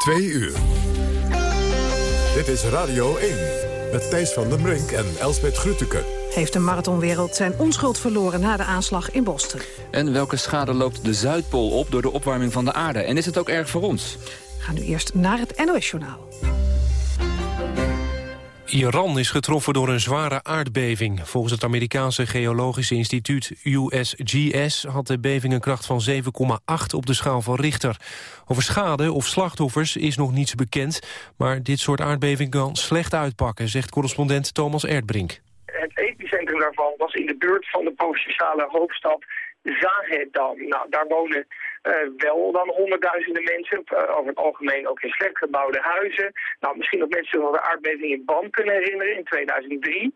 Twee uur. Dit is Radio 1 met Thijs van den Brink en Elsbeth Grütke. Heeft de marathonwereld zijn onschuld verloren na de aanslag in Boston? En welke schade loopt de Zuidpool op door de opwarming van de aarde? En is het ook erg voor ons? Ga nu eerst naar het NOS-journaal. Iran is getroffen door een zware aardbeving. Volgens het Amerikaanse geologische instituut USGS... had de beving een kracht van 7,8 op de schaal van Richter. Over schade of slachtoffers is nog niets bekend... maar dit soort aardbeving kan slecht uitpakken... zegt correspondent Thomas Erdbrink. Het epicentrum daarvan was in de buurt van de provinciale hoofdstad Zahedam. Nou, daar wonen wel dan honderdduizenden mensen. Uh, over het algemeen ook in slecht gebouwde huizen. Nou, misschien dat mensen zich wel de aardbeving in Bam kunnen herinneren in 2003.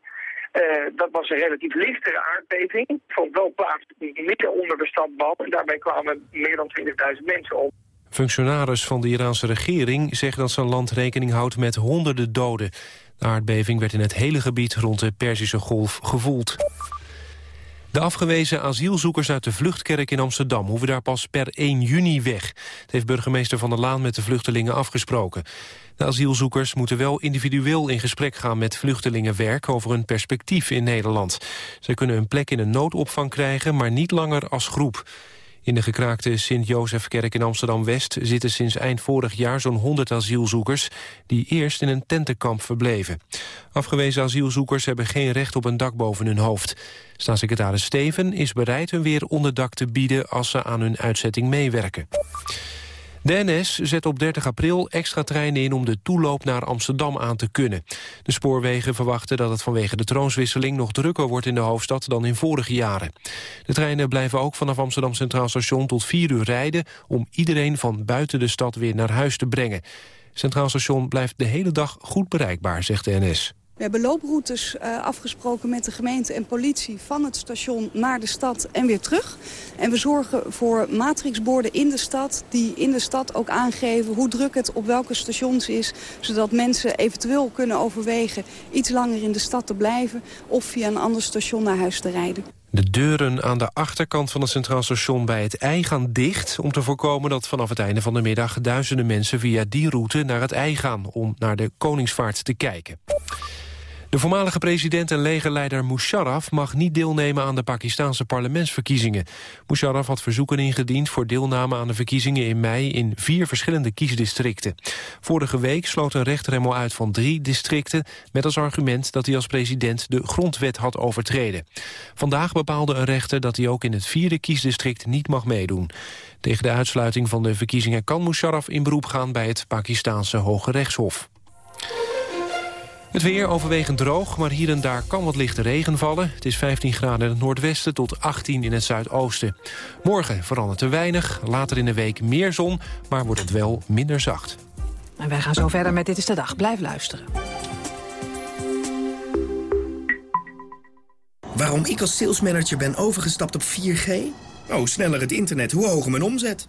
Uh, dat was een relatief lichtere aardbeving. Vond wel plaats midden onder de stad Bam. En daarbij kwamen meer dan 20.000 mensen op. Functionaris van de Iraanse regering zeggen dat zijn land rekening houdt met honderden doden. De aardbeving werd in het hele gebied rond de Perzische Golf gevoeld. De afgewezen asielzoekers uit de Vluchtkerk in Amsterdam... hoeven daar pas per 1 juni weg. Dat heeft burgemeester Van der Laan met de vluchtelingen afgesproken. De asielzoekers moeten wel individueel in gesprek gaan... met vluchtelingenwerk over hun perspectief in Nederland. Zij kunnen een plek in een noodopvang krijgen, maar niet langer als groep. In de gekraakte Sint-Jozefkerk in Amsterdam-West... zitten sinds eind vorig jaar zo'n 100 asielzoekers... die eerst in een tentenkamp verbleven. Afgewezen asielzoekers hebben geen recht op een dak boven hun hoofd. Staatssecretaris Steven is bereid hun weer onderdak te bieden... als ze aan hun uitzetting meewerken. De NS zet op 30 april extra treinen in om de toeloop naar Amsterdam aan te kunnen. De spoorwegen verwachten dat het vanwege de troonswisseling nog drukker wordt in de hoofdstad dan in vorige jaren. De treinen blijven ook vanaf Amsterdam Centraal Station tot 4 uur rijden om iedereen van buiten de stad weer naar huis te brengen. Centraal Station blijft de hele dag goed bereikbaar, zegt de NS. We hebben looproutes uh, afgesproken met de gemeente en politie van het station naar de stad en weer terug. En we zorgen voor matrixborden in de stad die in de stad ook aangeven hoe druk het op welke stations is. Zodat mensen eventueel kunnen overwegen iets langer in de stad te blijven of via een ander station naar huis te rijden. De deuren aan de achterkant van het Centraal Station bij het ei gaan dicht... om te voorkomen dat vanaf het einde van de middag duizenden mensen via die route naar het ei gaan... om naar de Koningsvaart te kijken. De voormalige president en legerleider Musharraf mag niet deelnemen aan de Pakistanse parlementsverkiezingen. Musharraf had verzoeken ingediend voor deelname aan de verkiezingen in mei in vier verschillende kiesdistricten. Vorige week sloot een rechter hem al uit van drie districten met als argument dat hij als president de grondwet had overtreden. Vandaag bepaalde een rechter dat hij ook in het vierde kiesdistrict niet mag meedoen. Tegen de uitsluiting van de verkiezingen kan Musharraf in beroep gaan bij het Pakistanse Hoge Rechtshof. Het weer overwegend droog, maar hier en daar kan wat lichte regen vallen. Het is 15 graden in het noordwesten tot 18 in het zuidoosten. Morgen verandert er weinig, later in de week meer zon... maar wordt het wel minder zacht. En wij gaan zo verder met Dit is de Dag. Blijf luisteren. Waarom ik als salesmanager ben overgestapt op 4G? Oh, sneller het internet, hoe hoger mijn omzet.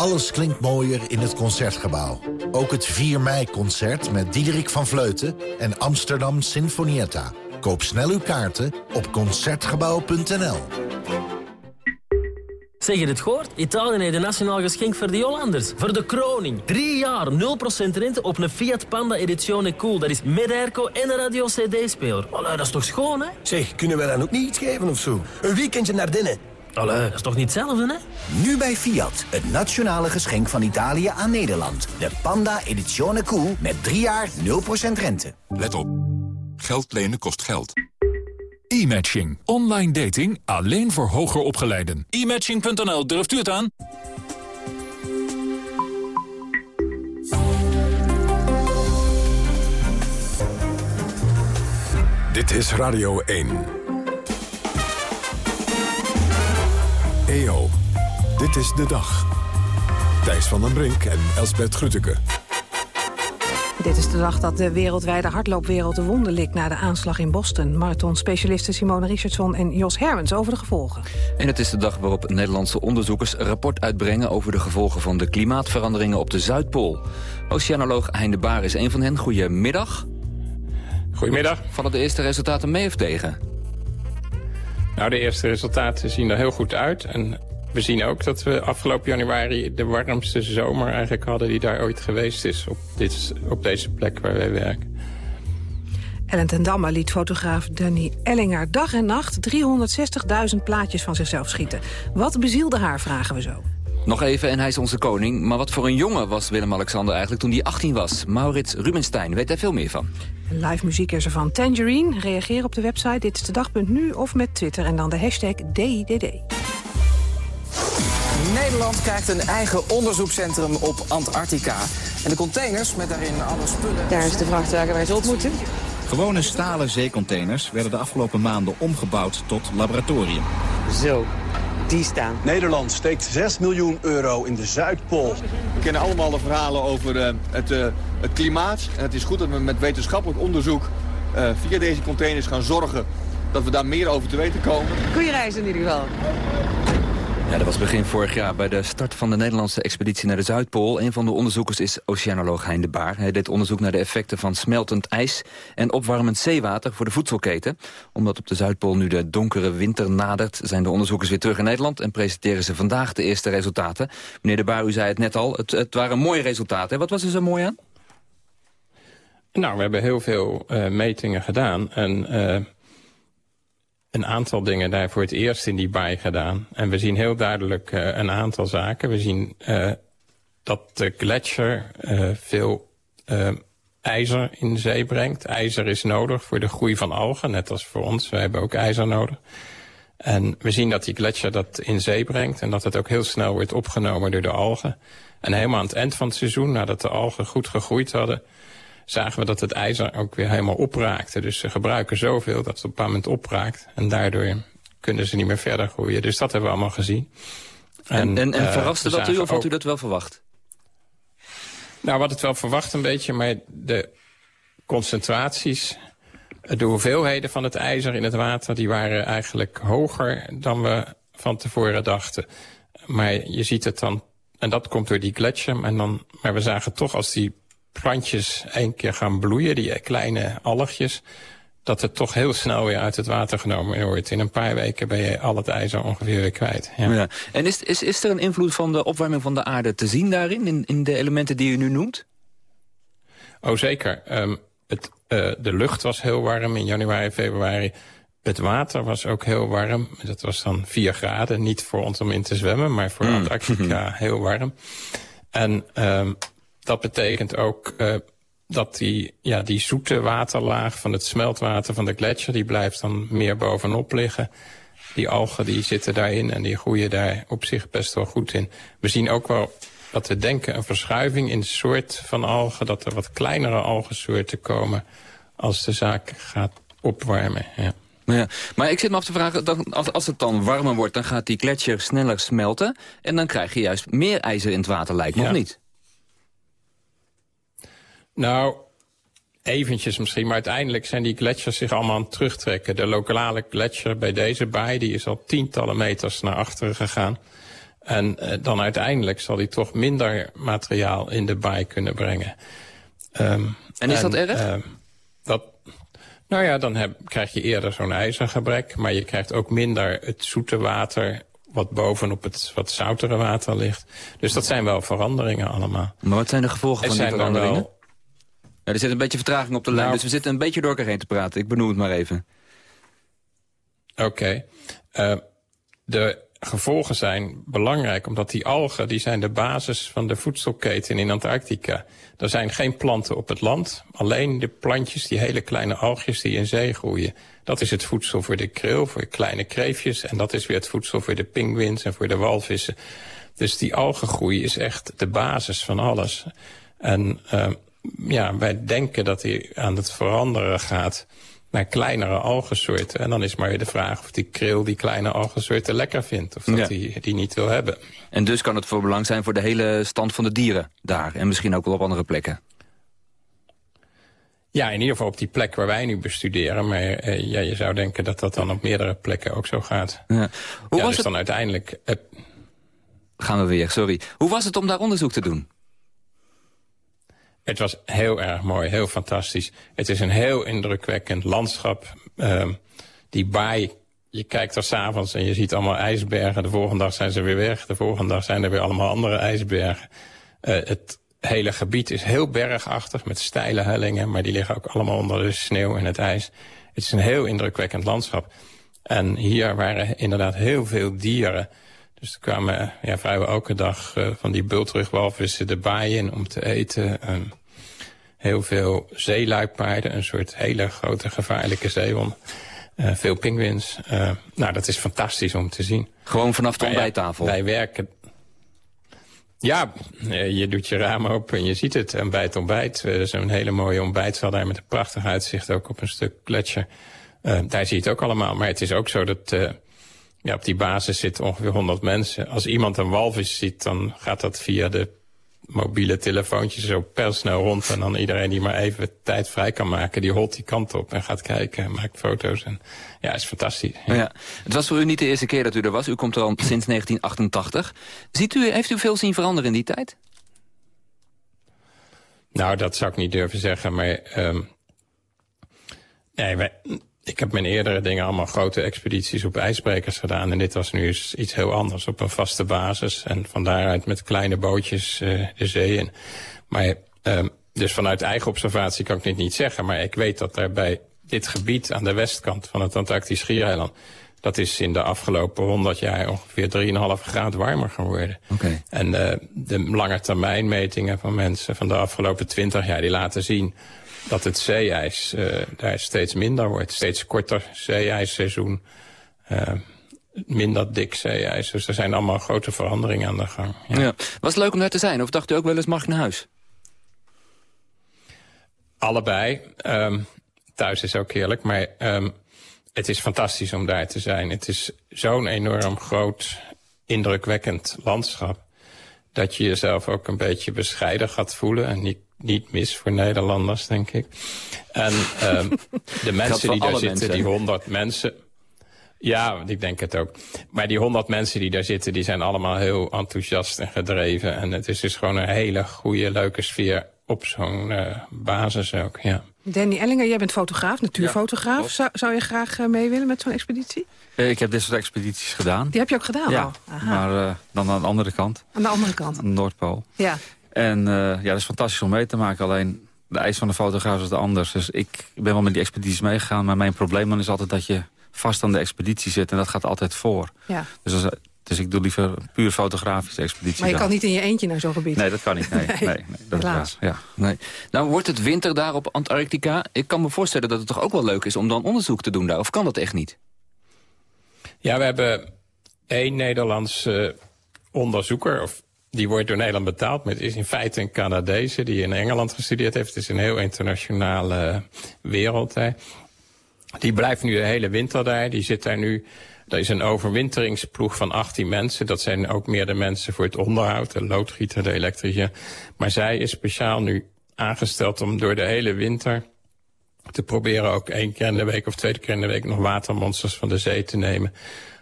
Alles klinkt mooier in het Concertgebouw. Ook het 4 mei-concert met Diederik van Vleuten en Amsterdam Sinfonietta. Koop snel uw kaarten op Concertgebouw.nl. Zeg je het gehoord? Italië heeft een nationaal geschenk voor de Hollanders. Voor de kroning. Drie jaar 0% rente op een Fiat Panda Edizione Cool. Dat is met airco en een radio-cd-speler. dat is toch schoon, hè? Zeg, kunnen we dan ook niet iets geven of zo? Een weekendje naar binnen. Allee, dat is toch niet hetzelfde, hè? Nu bij Fiat, het nationale geschenk van Italië aan Nederland. De Panda Edizione Cool met 3 jaar 0% rente. Let op. Geld lenen kost geld. E-matching. Online dating alleen voor hoger opgeleiden. E-matching.nl, durft u het aan? Dit is Radio 1. EO, dit is de dag. Thijs van den Brink en Elsbert Grütke. Dit is de dag dat de wereldwijde hardloopwereld de wonden likt... na de aanslag in Boston. Marathonspecialisten Simone Richardson en Jos Hermans over de gevolgen. En het is de dag waarop Nederlandse onderzoekers een rapport uitbrengen... over de gevolgen van de klimaatveranderingen op de Zuidpool. Oceanoloog Hein de Baar is een van hen. Goedemiddag. Goedemiddag. Vallen de eerste resultaten mee of tegen? Nou, de eerste resultaten zien er heel goed uit. En we zien ook dat we afgelopen januari de warmste zomer eigenlijk hadden... die daar ooit geweest is op, dit, op deze plek waar wij werken. Ellen ten Damme liet fotograaf Danny Ellinger dag en nacht 360.000 plaatjes van zichzelf schieten. Wat bezielde haar, vragen we zo. Nog even, en hij is onze koning. Maar wat voor een jongen was Willem-Alexander eigenlijk toen hij 18 was? Maurits Rubenstein, weet daar veel meer van. Live muziek is er van Tangerine. Reageer op de website dit is de dag.nu of met Twitter en dan de hashtag DDD. Nederland krijgt een eigen onderzoekscentrum op Antarctica. En de containers met daarin alle spullen... Daar is de vrachtwagen waar ze op moeten. Gewone stalen zeecontainers werden de afgelopen maanden omgebouwd tot laboratorium. Zo, die staan. Nederland steekt 6 miljoen euro in de Zuidpool. We kennen allemaal de verhalen over uh, het, uh, het, klimaat. En het is goed dat we met wetenschappelijk onderzoek uh, via deze containers gaan zorgen dat we daar meer over te weten komen. Goeie reis in ieder geval. Ja, dat was begin vorig jaar bij de start van de Nederlandse expeditie naar de Zuidpool. Een van de onderzoekers is oceanoloog Hein de Baar. Hij deed onderzoek naar de effecten van smeltend ijs en opwarmend zeewater voor de voedselketen. Omdat op de Zuidpool nu de donkere winter nadert, zijn de onderzoekers weer terug in Nederland en presenteren ze vandaag de eerste resultaten. Meneer de Baar, u zei het net al, het, het waren mooie resultaten. Wat was er zo mooi aan? Nou, we hebben heel veel uh, metingen gedaan en... Uh een aantal dingen daar voor het eerst in die baai gedaan. En we zien heel duidelijk uh, een aantal zaken. We zien uh, dat de gletsjer uh, veel ijzer in zee brengt. IJzer is nodig voor de groei van algen, net als voor ons. Wij hebben ook ijzer nodig. En we zien dat die gletsjer dat in zee brengt... en dat het ook heel snel wordt opgenomen door de algen. En helemaal aan het eind van het seizoen, nadat de algen goed gegroeid hadden zagen we dat het ijzer ook weer helemaal opraakte. Dus ze gebruiken zoveel dat het op een bepaald moment opraakt. En daardoor kunnen ze niet meer verder groeien. Dus dat hebben we allemaal gezien. En, en, en, verraste dat u of had u dat wel verwacht? Nou, we hadden het wel verwacht een beetje, maar de concentraties... de hoeveelheden van het ijzer in het water... die waren eigenlijk hoger dan we van tevoren dachten. Maar je ziet het dan... En dat komt door die gletsjer. En dan, maar we zagen toch als die plantjes één keer gaan bloeien, die kleine algjes... dat het toch heel snel weer uit het water genomen wordt. In een paar weken ben je al het ijzer ongeveer weer kwijt. Ja. Ja. En is, is, is er een invloed van de opwarming van de aarde te zien daarin... in, in de elementen die u nu noemt? Oh, zeker. Um, het, uh, de lucht was heel warm in januari, februari. Het water was ook heel warm. Dat was dan 4 graden. Niet voor ons om in te zwemmen, maar voor mm. Antarctica heel warm. En um, dat betekent ook uh, dat die, ja, die zoete waterlaag van het smeltwater van de gletsjer... die blijft dan meer bovenop liggen. Die algen die zitten daarin en die groeien daar op zich best wel goed in. We zien ook wel wat we denken een verschuiving in soort van algen... dat er wat kleinere algensoorten komen als de zaak gaat opwarmen. Ja. Ja, maar ik zit me af te vragen, dan, als, als het dan warmer wordt... dan gaat die gletsjer sneller smelten... en dan krijg je juist meer ijzer in het water, lijkt me, ja. of niet? Nou, eventjes misschien, maar uiteindelijk zijn die gletsjers zich allemaal aan het terugtrekken. De lokale gletsjer bij deze baai die is al tientallen meters naar achteren gegaan. En uh, dan uiteindelijk zal die toch minder materiaal in de baai kunnen brengen. Um, en is en, dat erg? Uh, dat, nou ja, dan heb, krijg je eerder zo'n ijzergebrek. Maar je krijgt ook minder het zoete water wat bovenop het wat zoutere water ligt. Dus dat zijn wel veranderingen allemaal. Maar wat zijn de gevolgen van die veranderingen? Ja, er zit een beetje vertraging op de lijn, nou, dus we zitten een beetje door elkaar heen te praten. Ik benoem het maar even. Oké. Okay. Uh, de gevolgen zijn belangrijk, omdat die algen die zijn de basis van de voedselketen in Antarctica. Er zijn geen planten op het land, alleen de plantjes, die hele kleine algjes die in zee groeien. Dat is het voedsel voor de kril, voor kleine kreefjes. En dat is weer het voedsel voor de pinguïns en voor de walvissen. Dus die algengroei is echt de basis van alles. En uh, ja, wij denken dat hij aan het veranderen gaat naar kleinere algensoorten. En dan is maar weer de vraag of die kril die kleine algensoorten lekker vindt. Of dat hij die, die niet wil hebben. En dus kan het voor belang zijn voor de hele stand van de dieren daar. En misschien ook wel op andere plekken. Ja, in ieder geval op die plek waar wij nu bestuderen. Maar uh, ja, je zou denken dat dat dan op meerdere plekken ook zo gaat. Ja. Hoe ja, was dus het... dan uiteindelijk... Uh... Gaan we weer, sorry. Hoe was het om daar onderzoek te doen? Het was heel erg mooi, heel fantastisch. Het is een heel indrukwekkend landschap. Uh, die baai, je kijkt er s'avonds en je ziet allemaal ijsbergen. De volgende dag zijn ze weer weg. De volgende dag zijn er weer allemaal andere ijsbergen. Uh, het hele gebied is heel bergachtig met steile hellingen. Maar die liggen ook allemaal onder de sneeuw en het ijs. Het is een heel indrukwekkend landschap. En hier waren inderdaad heel veel dieren. Dus er kwamen ja, vrijwel elke dag uh, van die bultrugwalvissen de baai in om te eten. Heel veel zeeluipaarden, een soort hele grote gevaarlijke zeehond. Uh, veel pinguïns. Uh, nou, dat is fantastisch om te zien. Gewoon vanaf de ontbijttafel? Ja, wij werken... Ja, je doet je raam open en je ziet het. En bij het ontbijt, een hele mooie ontbijtzaal daar... met een prachtig uitzicht ook op een stuk gletsjer. Daar zie je het ook allemaal. Maar het is ook zo dat... ja, op die basis zitten ongeveer 100 mensen. Als iemand een walvis ziet, dan gaat dat via de mobiele telefoontjes zo snel rond. En dan iedereen die maar even tijd vrij kan maken, die holt die kant op en gaat kijken en maakt foto's. En ja, is fantastisch. Ja. ja. Het was voor u niet de eerste keer dat u er was. U komt er al sinds 1988. Ziet u, heeft u veel zien veranderen in die tijd? Nou, dat zou ik niet durven zeggen, maar... Um, nee, wij, ik heb mijn eerdere dingen allemaal grote expedities op ijsbrekers gedaan. En dit was nu eens iets heel anders op een vaste basis. En van daaruit met kleine bootjes uh, de zee in. Maar uh, dus vanuit eigen observatie kan ik dit niet zeggen. Maar ik weet dat er bij dit gebied aan de westkant van het Antarctisch Schiereiland... dat is in de afgelopen 100 jaar ongeveer 3,5 graden warmer geworden. Okay. En uh, de lange termijn metingen van mensen van de afgelopen 20 jaar... die laten zien dat het zeeijs uh, daar steeds minder wordt. Steeds korter zeeijsseizoen. Uh, minder dik zeeijs. Dus er zijn allemaal grote veranderingen aan de gang. Ja. ja. Was het leuk om daar te zijn? Of dacht u ook wel eens, mag ik naar huis? Allebei. Um, thuis is ook heerlijk. Maar um, het is fantastisch om daar te zijn. Het is zo'n enorm groot, indrukwekkend landschap. Dat je jezelf ook een beetje bescheiden gaat voelen. En niet niet mis voor Nederlanders, denk ik. En um, de mensen die daar zitten, mensen. die honderd mensen... Ja, ik denk het ook. Maar die honderd mensen die daar zitten, die zijn allemaal heel enthousiast en gedreven. En het is dus gewoon een hele goede, leuke sfeer op zo'n uh, basis ook, ja. Danny Ellinger, jij bent fotograaf, natuurfotograaf. Ja, zou, zou je graag uh, mee willen met zo'n expeditie? Uh, ik heb dit soort expedities gedaan. Die heb je ook gedaan ja, al? maar dan aan de andere kant. Aan de andere kant? Aan de Noordpool. Ja. En uh, ja, dat is fantastisch om mee te maken. Alleen de eis van de fotograaf is anders. Dus ik ben wel met die expedities meegegaan. Maar mijn probleem dan is altijd dat je vast aan de expeditie zit. En dat gaat altijd voor. Ja. Dus, als, dus ik doe liever puur fotografische expedities. Maar je kan niet in je eentje naar zo'n gebied? Nee, dat kan niet. Nee, nee. nee, dat Helaas. Is, ja. nee. Nou wordt het winter daar op Antarctica. Ik kan me voorstellen dat het toch ook wel leuk is om dan onderzoek te doen daar. Of kan dat echt niet? Ja, we hebben één Nederlands uh, onderzoeker... of die wordt door Nederland betaald. Maar het is in feite een Canadese die in Engeland gestudeerd heeft. Het is een heel internationale wereld. Hè. Die blijft nu de hele winter daar. Die zit daar nu... Er is een overwinteringsploeg van 18 mensen. Dat zijn ook meer de mensen voor het onderhoud. De loodgieter, de elektricien. Maar zij is speciaal nu aangesteld om door de hele winter te proberen ook één keer in de week of twee keer in de week nog watermonsters van de zee te nemen.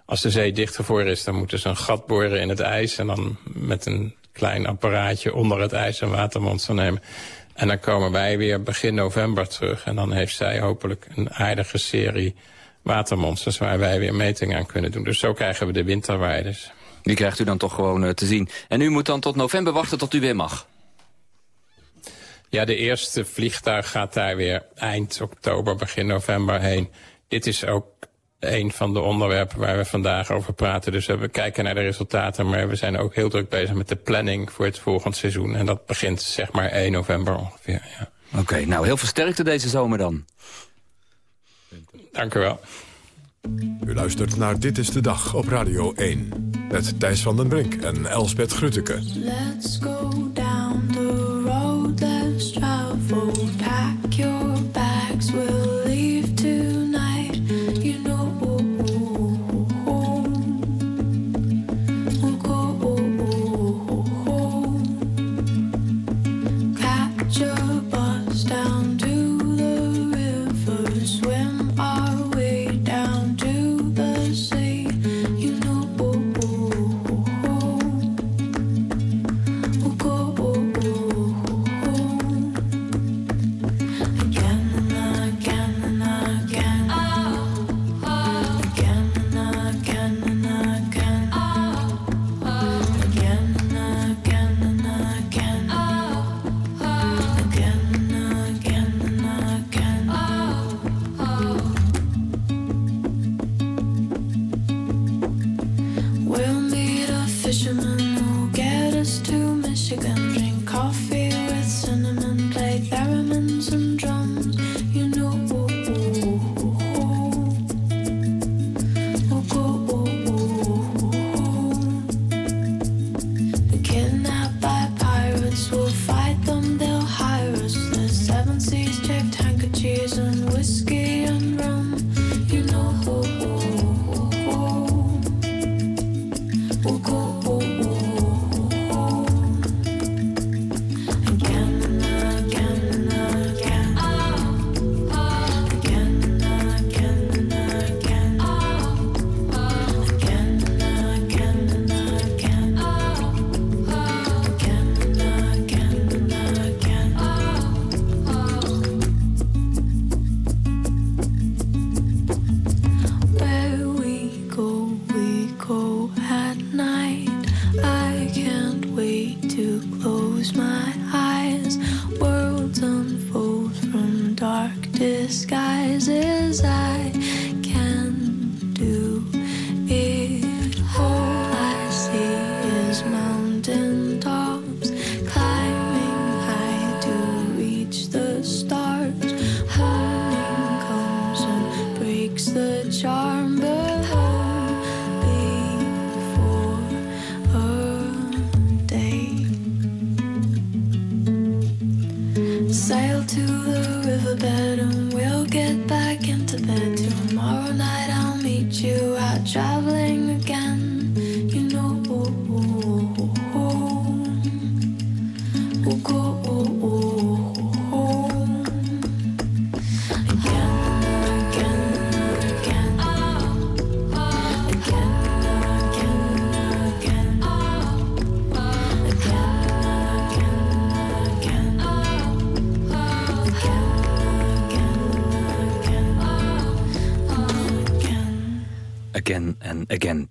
Als de zee dichtgevroren is, dan moeten ze een gat boren in het ijs... en dan met een klein apparaatje onder het ijs een watermonster nemen. En dan komen wij weer begin november terug. En dan heeft zij hopelijk een aardige serie watermonsters... waar wij weer metingen aan kunnen doen. Dus zo krijgen we de winterwaardes. Die krijgt u dan toch gewoon uh, te zien. En u moet dan tot november wachten tot u weer mag? Ja, de eerste vliegtuig gaat daar weer eind oktober, begin november heen. Dit is ook een van de onderwerpen waar we vandaag over praten. Dus we kijken naar de resultaten, maar we zijn ook heel druk bezig met de planning voor het volgend seizoen. En dat begint zeg maar 1 november ongeveer. Ja. Oké, nou heel veel sterkte deze zomer dan. Dank u wel. U luistert naar Dit is de Dag op Radio 1. Met Thijs van den Brink en Elsbeth Grutteke. Let's go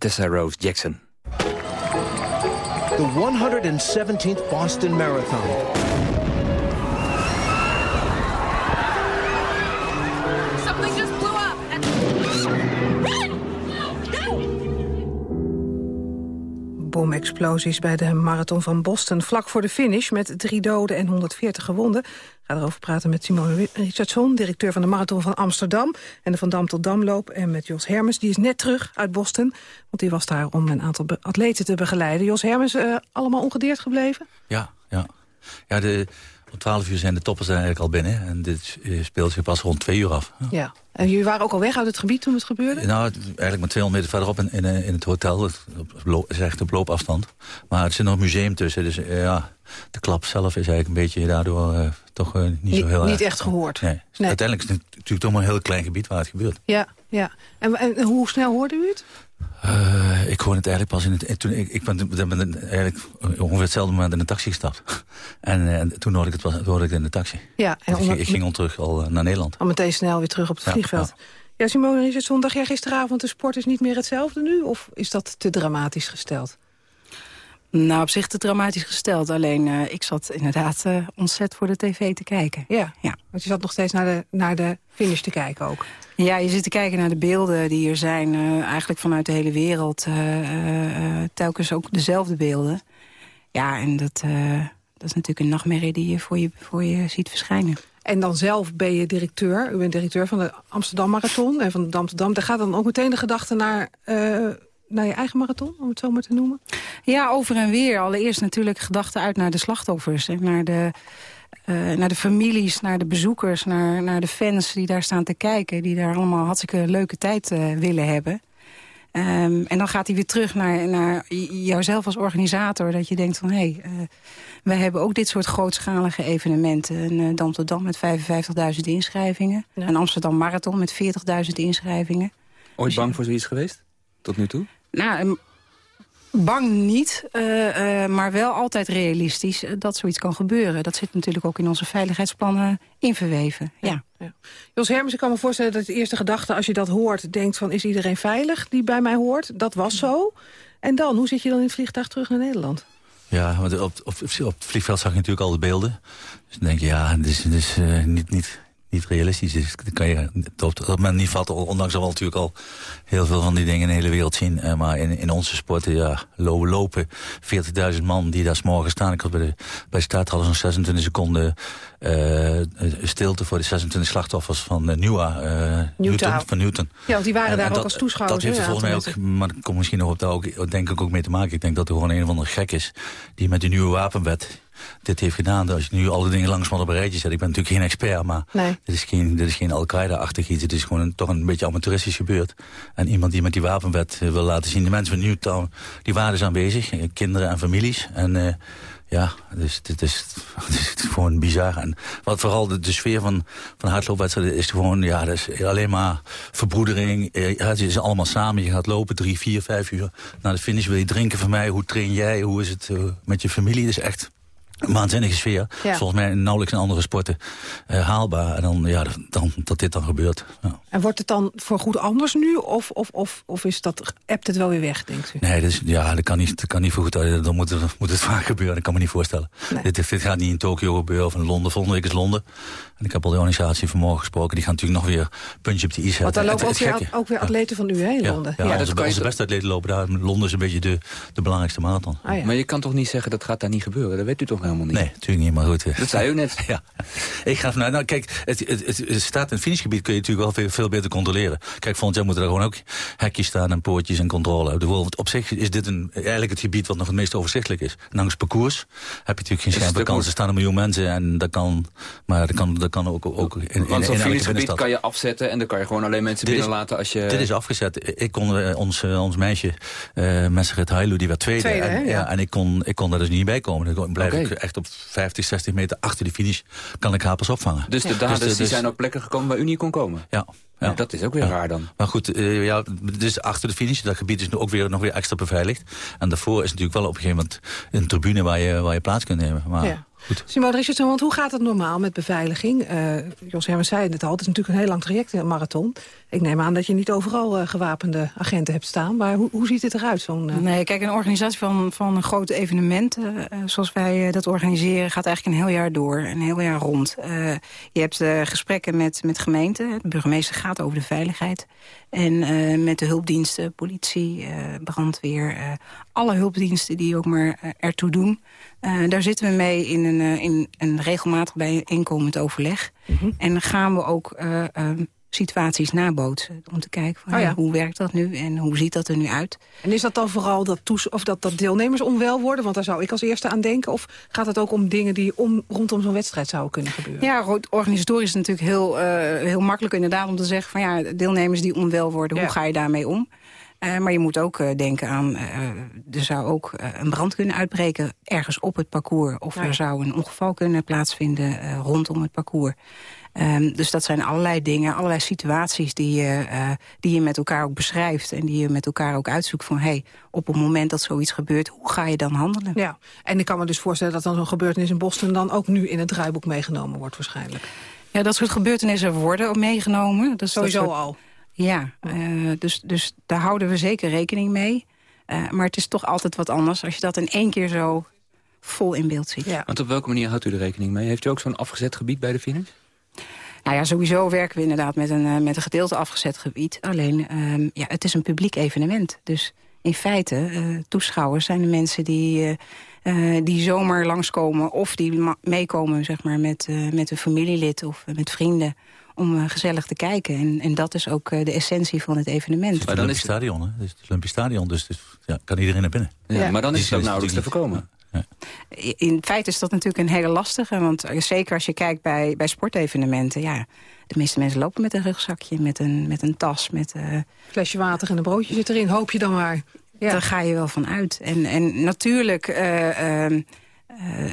Tessa Rose Jackson. The 117th Boston Marathon. Bomexplosies bij de marathon van Boston. Vlak voor de finish met drie doden en 140 gewonden. Ga erover praten met Simone Richardson, directeur van de marathon van Amsterdam. En de Van Dam tot Damloop. En met Jos Hermes, die is net terug uit Boston. Want die was daar om een aantal atleten te begeleiden. Jos Hermes, eh, allemaal ongedeerd gebleven? Ja, ja. ja de, om 12 uur zijn de toppers er eigenlijk al binnen. En dit speelt zich pas rond twee uur af. Ja. En jullie waren ook al weg uit het gebied toen het gebeurde? Nou, het- eigenlijk maar 200 meter verderop in, in, in het hotel. Het lo- is echt op loopafstand. Maar er zit nog een museum tussen. Dus eh, ja, de klap zelf is eigenlijk een beetje daardoor eh, toch eh, niet, zo heel niet erg. echt gehoord. Nee. Nee. Uiteindelijk is het natuurlijk toch maar een heel klein gebied waar het gebeurt. Ja, ja. En, en hoe snel hoorde u het? Eh, ik hoorde het eigenlijk pas in het... en Toen, ik, ik ben, ben- ben eigenlijk ongeveer hetzelfde moment in de taxi gestapt. en eh, toen hoorde ik het, hoorde ik het in de taxi. Ja, en ik, ging, onder- ik ging al terug al eh, naar Nederland. Al meteen snel weer terug op het Ja, vliegveld. Ja, Simone Richardson, dacht jij gisteravond... de sport is niet meer hetzelfde nu? Of is dat te dramatisch gesteld? Nou, op zich te dramatisch gesteld. Alleen, eh, ik zat inderdaad uh, ontzet voor de tv te kijken. Ja, ja, want je zat nog steeds naar de, naar de finish te kijken ook. Ja, je zit te kijken naar de beelden die er zijn. Uh, eigenlijk vanuit de hele wereld. telkens ook dezelfde beelden. Ja, en dat, dat is natuurlijk een nachtmerrie die je voor, je voor je ziet verschijnen. En dan zelf ben je directeur. U bent directeur van de Amsterdam Marathon en van de Amsterdam. Daar gaat dan ook meteen de gedachte naar naar je eigen marathon, om het zo maar te noemen? Ja, over en weer. Allereerst natuurlijk gedachten uit naar de slachtoffers. En naar de, uh, naar de families, naar de bezoekers, naar, naar de fans die daar staan te kijken. Die daar allemaal hartstikke leuke tijd uh, willen hebben. Um, en dan gaat hij weer terug naar, naar jouzelf als organisator. Dat je denkt van, hé, hey, uh, wij hebben ook dit soort grootschalige evenementen. Een uh, Dam tot Dam met 55.000 inschrijvingen. Ja. Een Amsterdam Marathon met 40.000 inschrijvingen. Ooit bang voor zoiets geweest, tot nu toe? Nou, bang niet, uh, uh, maar wel altijd realistisch dat zoiets kan gebeuren. Dat zit natuurlijk ook in onze veiligheidsplannen in verweven. Ja. ja. Jos Hermes, ik kan me voorstellen dat de eerste gedachte als je dat hoort... denkt van is iedereen veilig die bij mij hoort? Dat was zo. En dan, hoe zit je dan in het vliegtuig terug naar Nederland? Ja, want op, op, op het vliegveld zag je natuurlijk al de beelden. Dus dan denk je, ja, dit is, dit is uh, niet, niet, niet realistisch is. Dat kan je op dat moment niet vatten. Ondanks dat we natuurlijk al heel veel van die dingen in de hele wereld zien. Uh, maar in, in onze sporten, ja, lopen 40.000 man die daar s'morgen staan. Ik had bij de, bij start hadden zo'n 26 seconden uh, stilte voor de 26 slachtoffers van uh, Nieuwa, Newton. Van Newton. Ja, want die waren en, daar en ook dat, als toeschouwers. Dat heeft er volgens mij ook, maar dat komt misschien nog op daar ook, denk ik ook mee te maken. Ik denk dat er gewoon een of andere gek is die met die nieuwe wapenwet dit heeft gedaan. Als je nu alle dingen langs op een rijtje zet. Ik ben natuurlijk geen expert, maar nee. dit is geen, dit is geen Al-Qaeda-achtig iets. Het is gewoon een, toch een beetje amateuristisch gebeurd. En iemand die met die wapenwet wil laten zien. De mensen van Newtown, die waren dus aanwezig. Kinderen en families. En uh, ja, dus dit is, het is gewoon bizar. En wat vooral de, de sfeer van, van hardloopwedstrijden is gewoon, ja, dat is alleen maar verbroedering. Het is allemaal samen. Je gaat lopen drie, vier, vijf uur naar de finish. Wil je drinken van mij? Hoe train jij? Hoe is het uh, met je familie? Het is echt een waanzinnige sfeer. Ja. Volgens mij nauwelijks in andere sporten uh, haalbaar. En dan, ja, dan, dat dit dan gebeurt. Ja. En wordt het dan voor goed anders nu? Of, of, of, of is dat, appt het wel weer weg, denkt u? Nee, dat, is, ja, dat, kan niet, dat kan niet voor goed. Dan moet het, moet het vaak gebeuren. Dat kan me niet voorstellen. Nee. Dit, dit gaat niet in Tokio gebeuren of in Londen. Volgende week is Londen. En ik heb al de organisatie vanmorgen gesproken. Die gaan natuurlijk nog weer puntje op de i zetten. Want daar lopen ook, weer, ook weer atleten van u, hè, in ja, Londen? Ja, ja, onze, dat onze beste atleten lopen daar. Londen is een beetje de, de belangrijkste marathon. Ah, maar je kan toch niet zeggen dat gaat daar niet gebeuren? Dat weet u toch helemaal niet? Nee, natuurlijk niet, maar goed. Dat zei u net. ja. Ik ga vanuit, nou kijk, het, het, het, het staat in het finishgebied kun je natuurlijk wel veel, veel beter controleren. Kijk, volgend jaar moeten er gewoon ook hekjes staan en poortjes en controle. Want op zich is dit een, eigenlijk het gebied wat nog het meest overzichtelijk is. En langs parcours heb je natuurlijk geen schijn kans. Er staan een miljoen mensen en dat kan, maar dat kan, dat kan ook, ook in, Want zo'n finishgebied kan je afzetten en dan kan je gewoon alleen mensen dit binnenlaten is, als je... Dit is afgezet. Ik kon uh, ons, uh, ons meisje, uh, Messerit Hailu, die werd tweede. tweede en, hè, ja. en ik kon, ik kon daar dus niet bij komen. Dan blijf okay. ik echt op 50, 60 meter achter de finish kan ik haar pas opvangen. Dus de daders dus, die zijn op plekken gekomen waar u niet kon komen? Ja. Ja. Dat is ook weer ja. raar dan. Maar goed, uh, ja, dus achter de finish, dat gebied is nu ook weer, nog weer extra beveiligd. En daarvoor is natuurlijk wel op een gegeven moment een tribune waar je, waar je plaats kunt nemen. Maar ja. Goed. Simone Richardson, want hoe gaat het normaal met beveiliging? Uh, Jos Hermens zei het al, het is natuurlijk een heel lang traject in een marathon. Ik neem aan dat je niet overal uh, gewapende agenten hebt staan. Maar hoe, hoe ziet het eruit? Zo'n, uh... Nee, kijk, een organisatie van, van een groot evenement, zoals wij dat organiseren, gaat eigenlijk een heel jaar door. Een heel jaar rond. je hebt gesprekken met, met gemeenten. De burgemeester gaat over de veiligheid. En met de hulpdiensten, politie, brandweer, alle hulpdiensten die ook maar ertoe doen. Uh, daar zitten we mee in een, uh, in een regelmatig bijeenkomend overleg. Mm -hmm. En dan gaan we ook uh, situaties nabootsen. Om te kijken van, oh ja. hoe werkt dat nu en hoe ziet dat er nu uit. En is dat dan vooral dat, toes of dat, dat deelnemers onwel worden? Want daar zou ik als eerste aan denken. Of gaat het ook om dingen die om, rondom zo'n wedstrijd zouden kunnen gebeuren? Ja, organisatorisch is natuurlijk heel, heel makkelijk inderdaad om te zeggen... van ja, deelnemers die onwel worden, Ja. hoe ga je daarmee om? Uh, maar je moet ook uh, denken aan, uh, er zou ook een brand kunnen uitbreken ergens op het parcours. Of Ja. er zou een ongeval kunnen plaatsvinden rondom het parcours. Um, dus dat zijn allerlei dingen, allerlei situaties die je, die je met elkaar ook beschrijft. En die je met elkaar ook uitzoekt van, hey, op het moment dat zoiets gebeurt, hoe ga je dan handelen? Ja, en ik kan me dus voorstellen dat dan zo'n gebeurtenis in Boston... dan ook nu in het draaiboek meegenomen wordt waarschijnlijk. Ja, dat soort gebeurtenissen worden ook meegenomen. Dus Sowieso dat soort... al. Ja, uh, dus, dus daar houden we zeker rekening mee. Uh, maar het is toch altijd wat anders als je dat in één keer zo vol in beeld ziet. Ja. Want op welke manier houdt u er rekening mee? Heeft u ook zo'n afgezet gebied bij de finish? Nou ja, sowieso werken we inderdaad met een, uh, met een gedeelte afgezet gebied. Alleen, uh, ja, het is een publiek evenement. Dus in feite, uh, toeschouwers zijn de mensen die, die zomaar langskomen... of die meekomen zeg maar, met, met een familielid of met vrienden om gezellig te kijken. En, en dat is ook de essentie van het evenement. Maar dan is het stadion, hè? Het is het Olympisch Stadion, dus, dus ja, kan iedereen naar binnen. Ja, ja. Maar dan is het ook nauwelijks te voorkomen. Ja. In feite is dat natuurlijk een hele lastige. Want zeker als je kijkt bij, bij sportevenementen... ja, de meeste mensen lopen met een rugzakje, met een, met een tas. Met, uh, Flesje water en een broodje zit erin, hoop je dan maar. Ja. Daar ga je wel van uit. En, en natuurlijk uh, uh,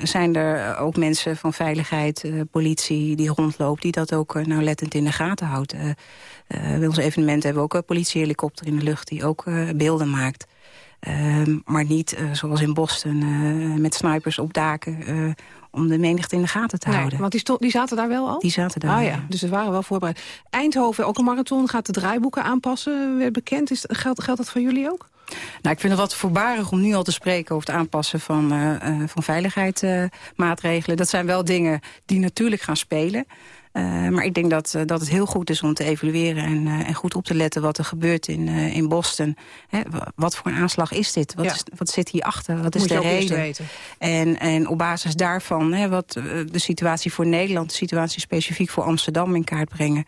zijn er ook mensen van veiligheid, politie... die rondloopt, die dat ook nauwlettend in de gaten houdt. bij ons evenement hebben we ook een politiehelikopter in de lucht... die ook beelden maakt. Uh, maar niet uh, zoals in Boston uh, met snipers op daken om de menigte in de gaten te nee, houden. Want die, stond, die zaten daar wel al? Die zaten daar, ah, ja. Dus ze waren wel voorbereid. Eindhoven, ook een marathon, gaat de draaiboeken aanpassen, werd bekend. Is, geldt, geldt dat voor jullie ook? Nou, ik vind het wat voorbarig om nu al te spreken over het aanpassen van, uh, van veiligheidsmaatregelen. dat zijn wel dingen die natuurlijk gaan spelen. Uh, maar ik denk dat, dat het heel goed is om te evalueren en, en goed op te letten wat er gebeurt in, in Boston. Hè, wat voor een aanslag is dit? Wat, ja. is, wat zit hierachter? Wat is Moet de reden? weten. En, en op basis daarvan hè, wat de situatie voor Nederland, de situatie specifiek voor Amsterdam in kaart brengen.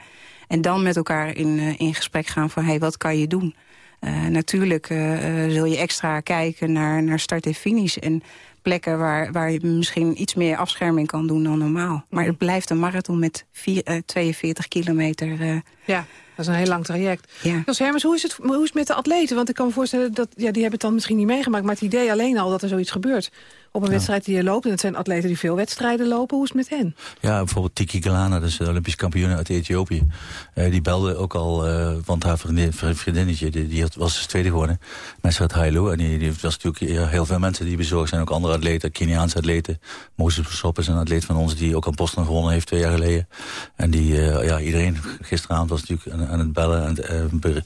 En dan met elkaar in, in gesprek gaan van hey, wat kan je doen? Uh, natuurlijk uh, uh, zul je extra kijken naar, naar start en finish. En plekken waar, waar je misschien iets meer afscherming kan doen dan normaal. Maar het blijft een marathon met vier, 42 kilometer. ja. Dat is een heel lang traject. Ja. Dus Hermes, hoe is, het, hoe is het met de atleten? Want ik kan me voorstellen, dat ja, die hebben het dan misschien niet meegemaakt... maar het idee alleen al dat er zoiets gebeurt op een ja. wedstrijd die je loopt... en het zijn atleten die veel wedstrijden lopen, hoe is het met hen? Ja, bijvoorbeeld Tiki Galana, dat is de Olympisch kampioen uit Ethiopië. Uh, die belde ook al, uh, want haar vriendin, vriendinnetje, die, die was dus tweede geworden. Mesrat Hailo, en die, die was natuurlijk heel veel mensen die bezorgd zijn. Ook andere atleten, Keniaanse atleten. Moses Besop is een atleet van ons die ook aan Boston gewonnen heeft twee jaar geleden. En die, uh, ja, iedereen gisteravond was natuurlijk aan, aan het bellen en uh,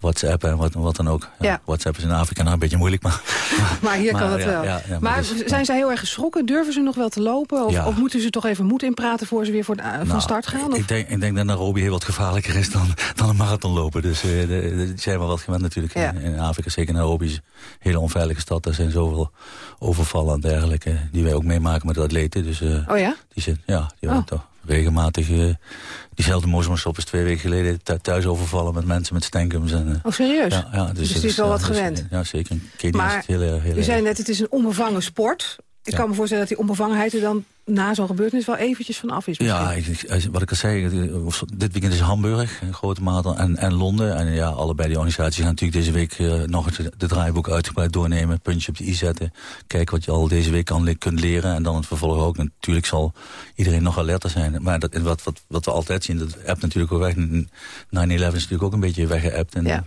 WhatsApp en wat, wat dan ook. Ja. WhatsApp is in Afrika nou een beetje moeilijk, maar... Maar hier maar, kan het wel. maar maar dus- zijn ze heel erg geschrokken? Durven ze nog wel te lopen? Of, moeten ze toch even moed inpraten voor ze weer voor de, van Nou, start gaan? Of? Ik denk, ik denk dat Nairobi heel wat gevaarlijker is dan, dan een marathon lopen. Dus eh, de- die zijn wel wat gewend natuurlijk. In, in Afrika, zeker Nairobi is een hele onveilige stad. Er zijn zoveel overvallen en dergelijke. Die wij ook meemaken met de atleten. Dus eh, Oh ja? die zijn, ja, die Oh. toch regelmatig... eh, diezelfde Mosmosop is twee weken geleden thu- thuis overvallen met mensen met stenkums. En, eh, Oh, serieus? Ja, ja, Dus het is wel wat dus, gewend. eh, Ja, zeker. Kenia is Maar het heel, heel U zei net, het is een onbevangen sport. Ik Ja. kan me voorstellen dat die onbevangenheid er dan na zo'n gebeurtenis wel eventjes van af is. misschien. Ja, wat ik al zei, eh, dit weekend is Hamburg, een grote marathon, en, en Londen. En ja, allebei die organisaties gaan natuurlijk deze week eh, nog het de draaiboek uitgebreid doornemen. Puntje op de i zetten. Kijken wat je al deze week kan, kunt leren. En dan het vervolg ook. Natuurlijk zal iedereen nog alerter zijn. Maar dat, wat, wat, wat we altijd zien, dat app natuurlijk ook weg. 9-11 is natuurlijk ook een beetje weggeappt. En, Ja,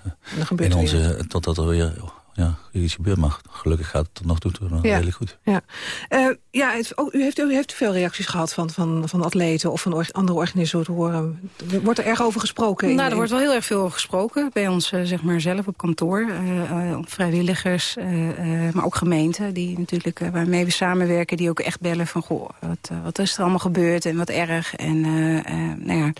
eh, in onze, Totdat er weer ja, iets gebeurt. Maar gelukkig gaat het tot nog toe nog Ja. redelijk goed. Ja, Eh, ja het, ook, u, heeft, u heeft veel reacties gehad van, van, van atleten of van or- andere organisatoren. Wordt er erg over gesproken? in- Nou, er wordt wel heel erg veel over gesproken. Bij ons eh, zeg maar zelf op kantoor. eh, eh, vrijwilligers, eh, eh, maar ook gemeenten die natuurlijk, waarmee we samenwerken. Die ook echt bellen van, goh, wat, wat is er allemaal gebeurd en wat erg. En eh, eh, nou ja,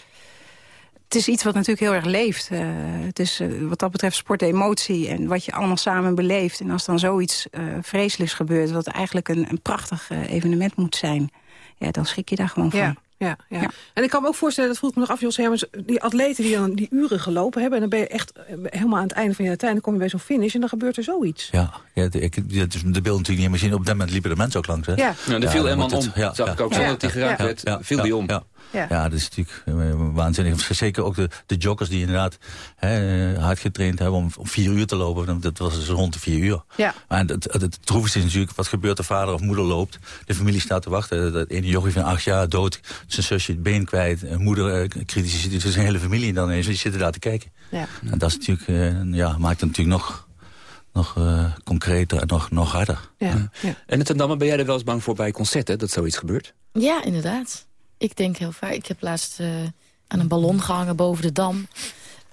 het is iets wat natuurlijk heel erg leeft. Eh, het is eh, wat dat betreft sport emotie en wat je allemaal samen beleeft. En als dan zoiets eh, vreselijks gebeurt, wat eigenlijk een, een prachtig eh, evenement moet zijn... Ja, dan schrik je daar gewoon van. Ja, ja, ja. En ik kan me ook voorstellen, dat vroeg ik me nog af, Jos Hermans... die atleten die dan die uren gelopen hebben... en dan ben je echt helemaal aan het einde van je tijd... dan kom je bij zo'n finish en dan gebeurt er zoiets. Ja, ja de, ik, ja, dus de beelden natuurlijk niet meer zien. Op dat moment liepen de mensen ook langs. Hè? Ja. Nou, er viel het- om, zag ik ook, zonder dat hij geraakt werd, viel die om. Ja. Ja. Ja. dat is natuurlijk eh, waanzinnig. Zeker ook de, de joggers die inderdaad hè, eh, hard getraind hebben om, om vier uur te lopen. Dat was dus rond de vier uur. Ja. Maar het, het, het troefste is natuurlijk, wat gebeurt er vader of moeder loopt. De familie staat te wachten. Dat ene jochie van acht jaar dood, zijn zusje het been kwijt. Een moeder eh, kritisch zit, dus een hele familie dan ineens. Die zitten daar te kijken. Ja. En dat is natuurlijk, eh, ja, maakt het natuurlijk nog, nog eh, concreter en nog, nog harder. Ja. Ja. En het Damme, ben jij er wel eens bang voor bij concerten, dat zoiets gebeurt? Ja, inderdaad. Ik denk heel vaak. Ik heb laatst eh, aan een ballon gehangen boven de Dam.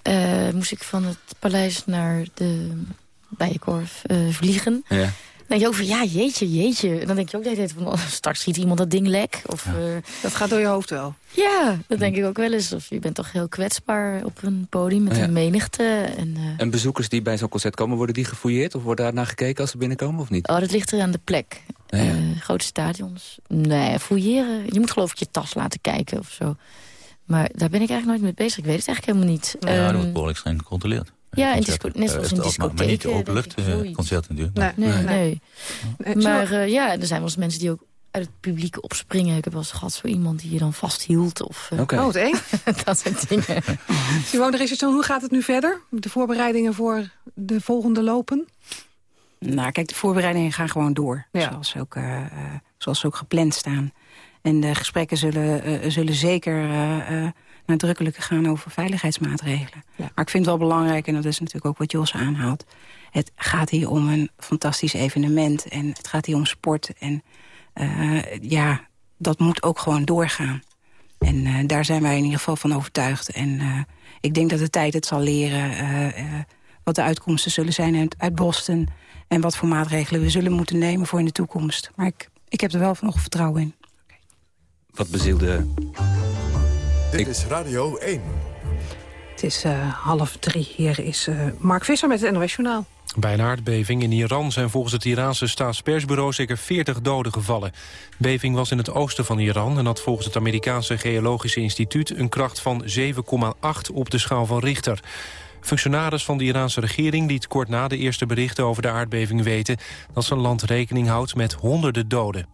Eh, moest ik van het paleis naar de Bijenkorf eh, vliegen. Ja. Dan denk je ook van, ja, jeetje, jeetje. En dan denk je ook de hele tijd van, oh, straks schiet iemand dat ding lek. Of, eh, Dat gaat door je hoofd wel. ja, dat denk ik ook wel eens. Of je bent toch heel kwetsbaar op een podium met Ja. een menigte. En, eh, En bezoekers die bij zo'n concert komen, worden die gefouilleerd? Of wordt daar naar gekeken als ze binnenkomen of niet? oh, dat ligt er aan de plek. Ja, ja. Eh, grote stadions. Nee, fouilleren. Je moet geloof ik je tas laten kijken of zo. Maar daar ben ik eigenlijk nooit mee bezig. Ik weet het eigenlijk helemaal niet. Ja, er Ehm, wordt behoorlijk streng gecontroleerd. Ja, disco- net zoals Eh, in het- maar- Maar niet ik, zoiets. openluchtconcerten natuurlijk. Nee, nee. nee. Nee, Maar zo- eh, ja, er zijn wel eens mensen die ook uit het publiek opspringen. Ik heb wel eens gehad zo iemand die je dan vasthield. Of, eh, Oh, dat soort dingen. Simone Richardson, hoe gaat het nu verder? De voorbereidingen voor de volgende lopen? Nou, kijk, de voorbereidingen gaan gewoon door. Zoals, ze ook, eh, eh, zoals ze ook gepland staan. En de gesprekken zullen, eh, zullen zeker eh, eh, nadrukkelijk gaan over veiligheidsmaatregelen. Maar ik vind het wel belangrijk, en dat is natuurlijk ook wat Jos aanhaalt... het gaat hier om een fantastisch evenement en het gaat hier om sport. En eh, ja, dat moet ook gewoon doorgaan. En eh, daar zijn wij in ieder geval van overtuigd. En eh, ik denk dat de tijd het zal leren eh, eh, wat de uitkomsten zullen zijn uit, uit Boston... en wat voor maatregelen we zullen moeten nemen voor in de toekomst. Maar ik, ik heb er wel nog vertrouwen in. Wat bezielde... Dit is Radio 1. Het is eh, half drie. Hier is eh, Mark Visser met het NOS Journaal. Bij een aardbeving in Iran zijn volgens het Iraanse staatspersbureau zeker 40 doden gevallen. De beving was in het oosten van Iran en had volgens het Amerikaanse Geologische Instituut een kracht van 7,8 op de schaal van Richter. Functionaris van de Iraanse regering liet kort na de eerste berichten over de aardbeving weten dat zijn land rekening houdt met honderden doden.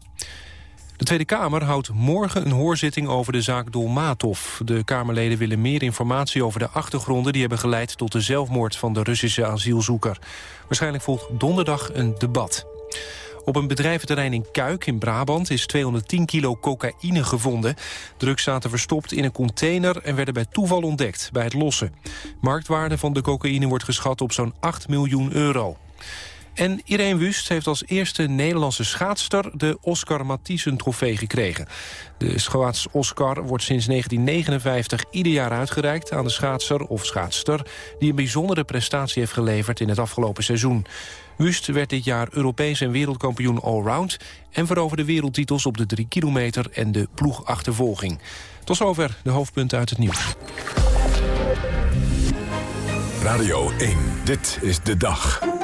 De Tweede Kamer houdt morgen een hoorzitting over de zaak Dolmatov. De Kamerleden willen meer informatie over de achtergronden... die hebben geleid tot de zelfmoord van de Russische asielzoeker. Waarschijnlijk volgt donderdag een debat. Op een bedrijventerrein in Kuik in Brabant is 210 kilo cocaïne gevonden. Drugs zaten verstopt in een container en werden bij toeval ontdekt bij het lossen. Marktwaarde van de cocaïne wordt geschat op zo'n 8 miljoen euro. En Irene Wust heeft als eerste Nederlandse schaatster... de Oscar Mathiesen trofee gekregen. De schaats-Oscar wordt sinds 1959 ieder jaar uitgereikt... aan de schaatser of schaatster... die een bijzondere prestatie heeft geleverd in het afgelopen seizoen. Wust werd dit jaar Europees en wereldkampioen allround... en veroverde wereldtitels op de 3 kilometer en de ploegachtervolging. Tot zover de hoofdpunten uit het nieuws. Radio 1, dit is de dag.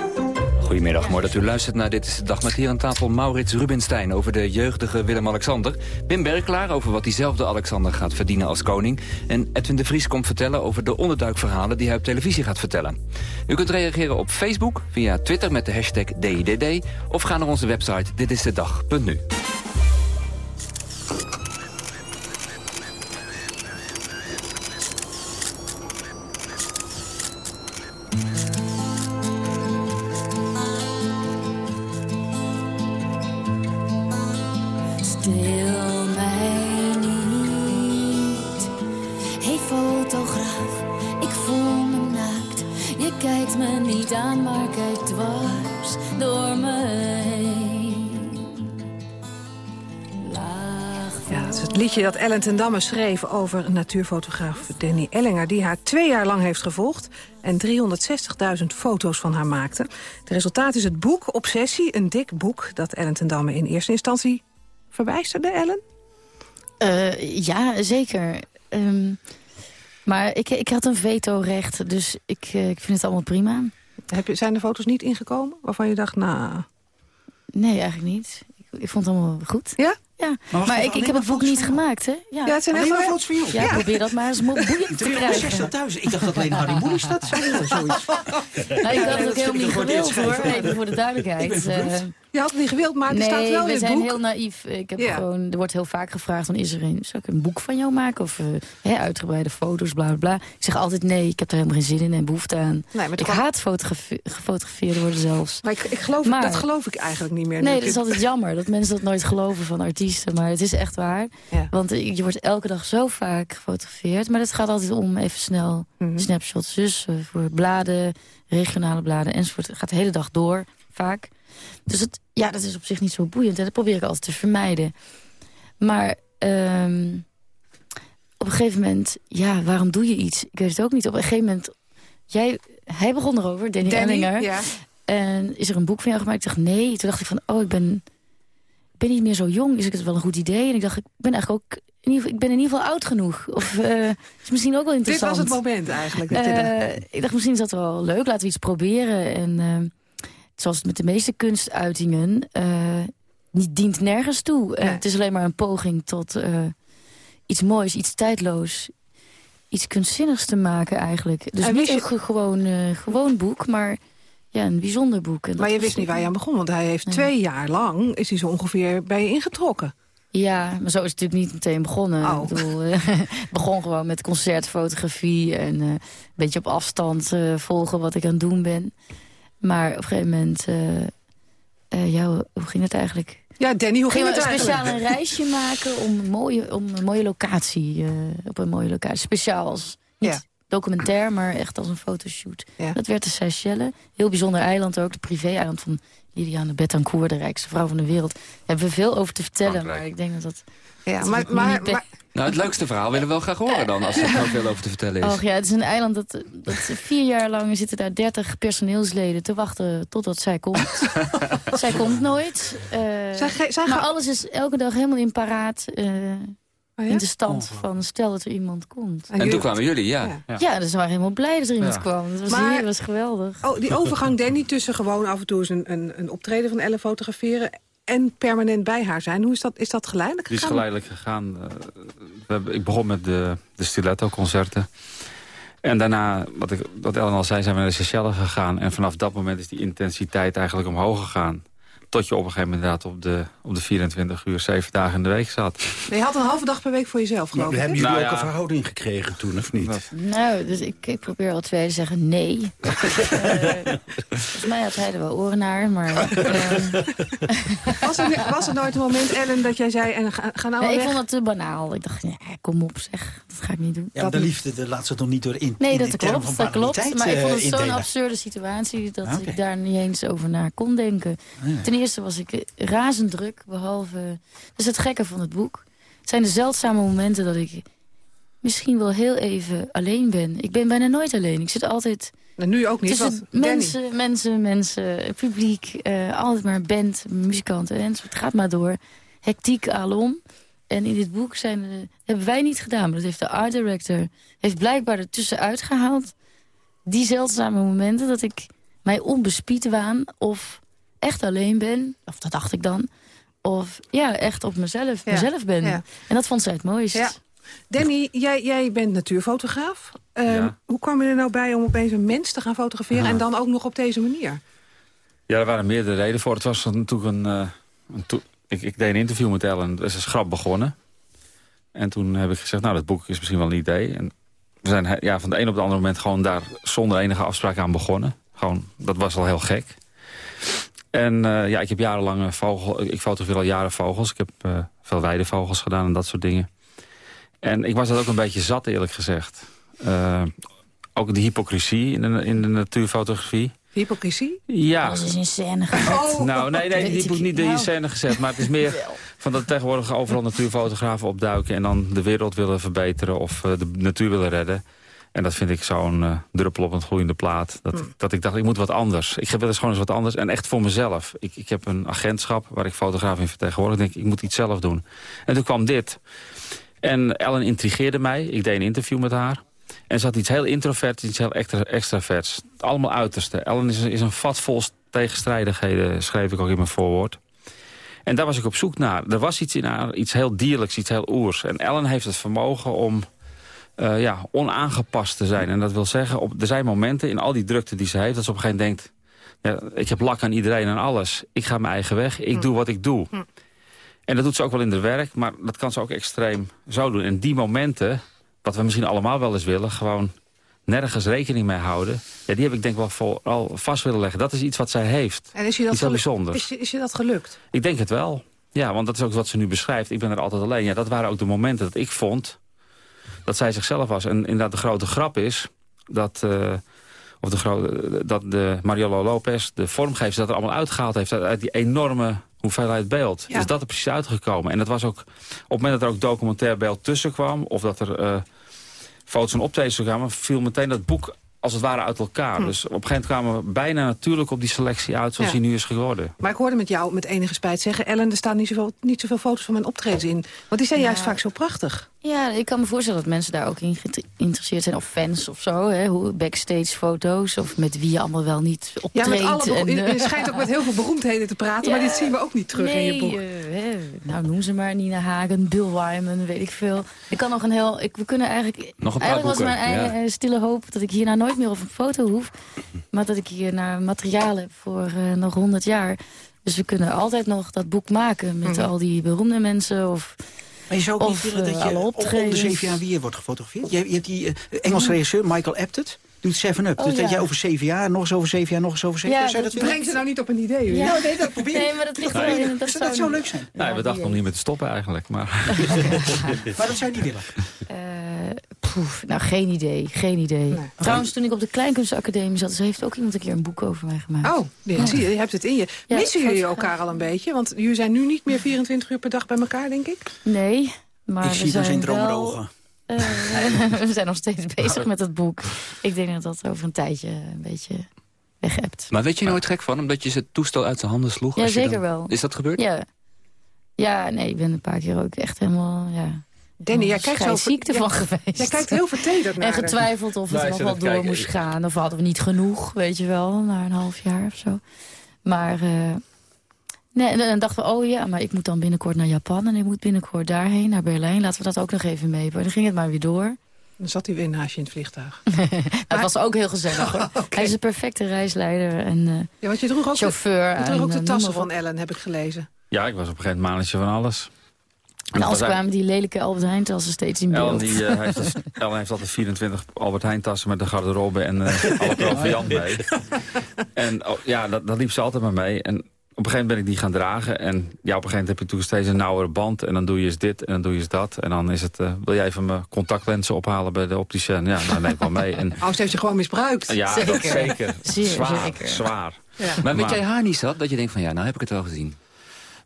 Goedemiddag, mooi dat u luistert naar Dit is de Dag... met hier aan tafel Maurits Rubinstein over de jeugdige Willem-Alexander... Pim Berklaar over wat diezelfde Alexander gaat verdienen als koning... en Edwin de Vries komt vertellen over de onderduikverhalen... die hij op televisie gaat vertellen. U kunt reageren op Facebook, via Twitter met de hashtag DIDD... of ga naar onze website ditisdedag.nu. liedje dat Ellen ten Damme schreef over natuurfotograaf Danny Ellinger... die haar twee jaar lang heeft gevolgd en 360.000 foto's van haar maakte. Het resultaat is het boek Obsessie, een dik boek... dat Ellen ten Damme in eerste instantie verbijsterde, Ellen? Eh, ja, zeker. Ehm, maar ik, ik had een veto-recht, dus ik, eh, ik vind het allemaal prima. Heb je, zijn de foto's niet ingekomen waarvan je dacht, nou... Nee, eigenlijk niet. Ik, ik vond het allemaal goed. Ja? Ja, Maar maar, ik, ik heb het boek niet gemaakt, hè? Ja, Ja, het zijn Alleen echt maar van jou? Ja, Ja. probeer dat maar eens boeiend te krijgen. 360.000. Ik dacht dat alleen Harry Moelis dat zou zoiets. Nou, ik had het ook helemaal niet gewild, hoor. Even voor de duidelijkheid. Je had het niet gewild, maar het nee, staat wel we in het zijn boek. heel naïef. Ik heb Ja. gewoon, er wordt heel vaak gevraagd, dan is er een, zal ik een boek van jou maken? Of eh, hè, uitgebreide foto's, bla bla bla. Ik zeg altijd nee, ik heb er helemaal geen zin in en behoefte aan. Nee, maar ik haat fotografe- gefotografeerd worden zelfs. Maar ik, ik geloof, Maar- dat geloof ik eigenlijk niet meer. Nee, dat is altijd jammer dat mensen dat nooit geloven van artiesten. Maar het is echt waar. Ja. Want eh, je wordt elke dag zo vaak gefotografeerd. Maar het gaat altijd om even snel Mhm. snapshots. Dus eh, voor bladen, regionale bladen enzovoort. Het gaat de hele dag door, vaak. Dus het, ja, dat is op zich niet zo boeiend. En dat probeer ik altijd te vermijden. Maar ehm, op een gegeven moment, ja, waarom doe je iets? Ik weet het ook niet. Op een gegeven moment, jij, hij begon erover, Danny, Danny, Ellinger. ja. En is er een boek van jou gemaakt? Ik dacht, nee. Toen dacht ik van, oh, ik ben, ik ben niet meer zo jong. Is het wel een goed idee? En ik dacht, ik ben eigenlijk ook... In ieder geval, ik ben in ieder geval oud genoeg. Of uh, is misschien ook wel Dit interessant. was het moment eigenlijk. dat Uh, je dacht- ik dacht, misschien is dat wel leuk. Laten we iets proberen. En uh, zoals het met de meeste kunstuitingen... Uh, niet dient nergens toe. Uh, Het is alleen maar een poging tot uh, iets moois, iets tijdloos. Iets kunstzinnigs te maken eigenlijk. Dus En niet wist een gewoon, gewoon boek, maar ja, een bijzonder boek. En Maar je wist niet waar je aan begon, want hij heeft twee jaar lang... is hij zo ongeveer bij je ingetrokken. Ja, maar zo is het natuurlijk niet meteen begonnen. Oh. Ik bedoel, eh, begon gewoon met concertfotografie... en eh, een beetje op afstand eh, volgen wat ik aan het doen ben. Maar op een gegeven moment... eh, eh, ja, hoe- ging het eigenlijk? Ja, Danny, hoe ging het we eigenlijk? speciaal een reisje maken om een mooie, om een mooie locatie. eh, op een mooie locatie. Speciaal als, niet Ja. Documentair, maar echt als een fotoshoot. Dat werd de Seychelles. Heel bijzonder eiland ook. De privé-eiland van Liliane Bettencourt, de rijkste vrouw van de wereld. Daar hebben we veel over te vertellen, maar ik denk dat dat... Ja, dat maar- maar- Nou, het leukste verhaal willen we wel graag horen dan, als er zo veel over te vertellen is. Och ja, het is een eiland dat, dat vier jaar lang zitten daar 30 personeelsleden te wachten totdat zij komt. zij komt nooit. eh, Zij zij maar alles is elke dag helemaal in paraat. eh, Oh ja? In de stand van stel dat er iemand komt. En toen kwamen jullie, ja. Ja, dus we waren helemaal blij dat er iemand Ja. kwam. Dat was, Maar- dat was geweldig. Oh, die overgang, Danny, tussen gewoon af en toe eens een, een, een optreden van Ellen fotograferen... en permanent bij haar zijn. Hoe is dat, is dat geleidelijk Die is gegaan? geleidelijk gegaan. Eh, we hebben, ik begon met de, de stiletto-concerten. En daarna, wat, ik, wat Ellen al zei, zijn we naar de Seychelles gegaan. En vanaf dat moment is die intensiteit eigenlijk omhoog gegaan. Tot je op een gegeven moment inderdaad op de, op de 24 uur, 7 dagen in de week zat. Nee, je had een halve dag per week voor jezelf, geloof ik. Hebben jullie Nou ook ja. een verhouding gekregen toen, of niet? Nou, dus ik, ik probeer al twee te zeggen nee. Volgens mij had hij er wel oren naar, maar... eh, Was er, was er nooit een moment, Ellen, dat jij zei... En ga, ga nou nee, ik vond het te banaal. Ik dacht, ja, kom op zeg, dat ga ik niet doen. Ja, de liefde de laat ze toch niet door in Nee, in dat klopt, dat klopt. Maar ik vond eh, het zo'n absurde situatie dat Ah, ik daar niet eens over na kon denken. Ah, ja. Ten eerste was ik eh, razend druk, behalve... Dat is het gekke van het boek. Het zijn de zeldzame momenten dat ik misschien wel heel even alleen ben. Ik ben bijna nooit alleen. Ik zit altijd... En nu ook niet, want Danny- mensen, mensen, mensen, publiek, eh, altijd maar band, muzikanten en het gaat maar door. Hectiek alom. En in dit boek zijn, er- hebben wij niet gedaan, maar dat heeft de art director heeft blijkbaar ertussenuit gehaald. Die zeldzame momenten dat ik mij onbespied waan of echt alleen ben, of dat dacht ik dan, of ja, echt op mezelf, Ja, mezelf ben. ja. En dat vond zij het mooist. Ja. Danny, jij, jij bent natuurfotograaf. Ehm, Ja. Hoe kwam je er nou bij om opeens een mens te gaan fotograferen... Ja. en dan ook nog op deze manier? Ja, er waren meerdere redenen voor. Het was natuurlijk een... eh, een ik, ik deed een interview met Ellen. Er is een schrap begonnen. En toen heb ik gezegd, nou, dat boek is misschien wel een idee. En we zijn ja, van de een op het andere moment gewoon daar zonder enige afspraak aan begonnen. Gewoon, dat was al heel gek. En eh, ja, ik heb jarenlang een vogel... Ik fotografeer al jaren vogels. Ik heb eh, veel weidevogels gedaan en dat soort dingen. En ik was dat ook een beetje zat, eerlijk gezegd. Eh, ook de hypocrisie in de, in de natuurfotografie. Hypocrisie? Ja. Alles is in scène gezet. Oh. Nou, nee, nee, die ik moet niet in nou. scène gezet. Maar het is meer van dat tegenwoordig overal natuurfotografen opduiken... en dan de wereld willen verbeteren of eh, de natuur willen redden. En dat vind ik zo'n eh, druppel op een gloeiende plaat. Dat, Hmm. dat ik dacht, ik moet wat anders. Ik wil eens gewoon eens wat anders. En echt voor mezelf. Ik, ik heb een agentschap waar ik fotograaf in vertegenwoordig. Ik denk, ik moet iets zelf doen. En toen kwam dit. En Ellen intrigeerde mij. Ik deed een interview met haar. En ze had iets heel introverts, iets heel extra, extraverts. Allemaal uiterste. Ellen is, is een vat vol tegenstrijdigheden, schreef ik ook in mijn voorwoord. En daar was ik op zoek naar. Er was iets in haar, iets heel dierlijks, iets heel oers. En Ellen heeft het vermogen om eh, ja, onaangepast te zijn. En dat wil zeggen, op, er zijn momenten in al die drukte die ze heeft... dat ze op een gegeven moment denkt... Ja, ik heb lak aan iedereen en alles. Ik ga mijn eigen weg. Ik doe wat ik doe. En dat doet ze ook wel in haar werk, maar dat kan ze ook extreem zo doen. En die momenten, wat we misschien allemaal wel eens willen... gewoon nergens rekening mee houden... Ja, die heb ik denk wel vooral vast willen leggen. Dat is iets wat zij heeft. En is je dat, je- is je dat gelukt? Ik denk het wel. Ja, want dat is ook wat ze nu beschrijft. Ik ben er altijd alleen. Ja, dat waren ook de momenten dat ik vond dat zij zichzelf was. En inderdaad, de grote grap is dat, eh, of de grote, dat de Mariolo Lopez, de vormgever, dat er allemaal uitgehaald heeft uit, die enorme hoeveelheid beeld. Ja. Is dat er precies uitgekomen. En dat was ook op het moment dat er ook documentair beeld tussen kwam, of dat er eh, foto's en optredens kwamen, viel meteen dat boek als het ware uit elkaar. Hm. Dus op een gegeven moment kwamen we bijna natuurlijk op die selectie uit... zoals Ja. die nu is geworden. Maar ik hoorde met jou met enige spijt zeggen... Ellen, er staan niet zoveel, niet zoveel foto's van mijn optredens in. Want die zijn Ja. juist vaak zo prachtig. Ja, ik kan me voorstellen dat mensen daar ook in geïnteresseerd zijn. Of fans of zo, hè, hoe backstage foto's. Of met wie je allemaal wel niet Ja, optreedt. met alle beroem- en, je, eh, je schijnt ook met heel veel beroemdheden te praten... maar Ja. dit zien we ook niet terug nee, in je boek. hè, nou, noem ze maar. Nina Hagen, Bill Wyman, weet ik veel. Ik kan nog een heel... Ik, we kunnen eigenlijk... Nog een paar eigenlijk was mijn eigen ja. eh, stille hoop dat ik hier nou nooit meer op een foto hoef. Maar dat ik hier naar materiaal heb voor eh, nog honderd jaar. Dus we kunnen altijd nog dat boek maken met Mhm. al die beroemde mensen. Of, Maar je zou ook of niet willen eh, dat je alle om- om de zeven jaar weer wordt gefotografeerd. Je, je hebt die eh, Engelse regisseur, Michael Apted, doet Seven Up. Oh, dus dat jij over zeven jaar, nog eens over zeven jaar, nog eens over zeven Ja, jaar... Dat dat willen? Breng ze nou niet op een idee. Ja. Nou, nee, dat probeer ik. Nee, maar dat ligt Nee. wel in. Dat zou, zou, dat zou leuk zijn. Nee, we dachten nog niet met te stoppen eigenlijk. Maar... Maar dat zou je niet willen. Eh, poef, nou, geen idee. Geen idee. Trouwens, toen ik op de Kleinkunstacademie zat... ze heeft ook iemand een keer een boek over mij gemaakt. Oh, ja, zie je, je hebt het in je. Ja, Missen jullie elkaar al een beetje? Want jullie zijn nu niet meer 24 uur per dag bij elkaar, denk ik. Nee, maar Ik we zie zijn zijn wel... eh, we zijn nog steeds bezig met het boek. Ik denk dat dat over een tijdje een beetje weg hebt. Maar weet je nooit gek van, omdat je het toestel uit zijn handen sloeg? Ja, als je zeker dan- wel. Is dat gebeurd? Ja. ja, nee, ik ben een paar keer ook echt helemaal... Ja, Danny, jij kijkt zo... ziek ervan jij- geweest. Jij kijkt heel vertederd naar En getwijfeld of het nog wel door kijken. moest gaan. Of hadden we niet genoeg, weet je wel, na een half jaar of zo. Maar eh, nee, en dan dachten we, oh ja, maar ik moet dan binnenkort naar Japan... en ik moet binnenkort daarheen, naar Berlijn. Laten we dat ook nog even mee. Dan ging het maar weer door. Dan zat hij weer naast je in het vliegtuig. Dat was ook heel gezellig, hoor. Hij is een perfecte reisleider en eh, Ja, want je droeg ook, chauffeur. de, je droeg ook en, de eh, tassen maar van. Ellen, heb ik gelezen. Ja, ik was op een gegeven moment mannetje van alles. En als kwamen die lelijke Albert Heijn tassen steeds in Ellen, beeld. die, eh, heeft, dus- Ellen heeft altijd 24 Albert Heijn tassen met de garderobe en eh, alle proviant mee. En oh, ja, dat, dat liep ze altijd maar mee. En een gegeven moment ben ik die gaan dragen. En ja, op een gegeven moment heb je toen steeds een nauwere band. En dan doe je eens dit en dan doe je eens dat. En dan is het, eh, wil jij even mijn contactlenzen ophalen bij de opticien? Ja, nou neem ik wel mee. En, Oh, ze heeft je gewoon misbruikt. ja, dat zeker. Zeer zwaar, zeker. zwaar. Ja. Maar weet jij haar niet zat? Dat je denkt van ja, nou heb ik het wel gezien.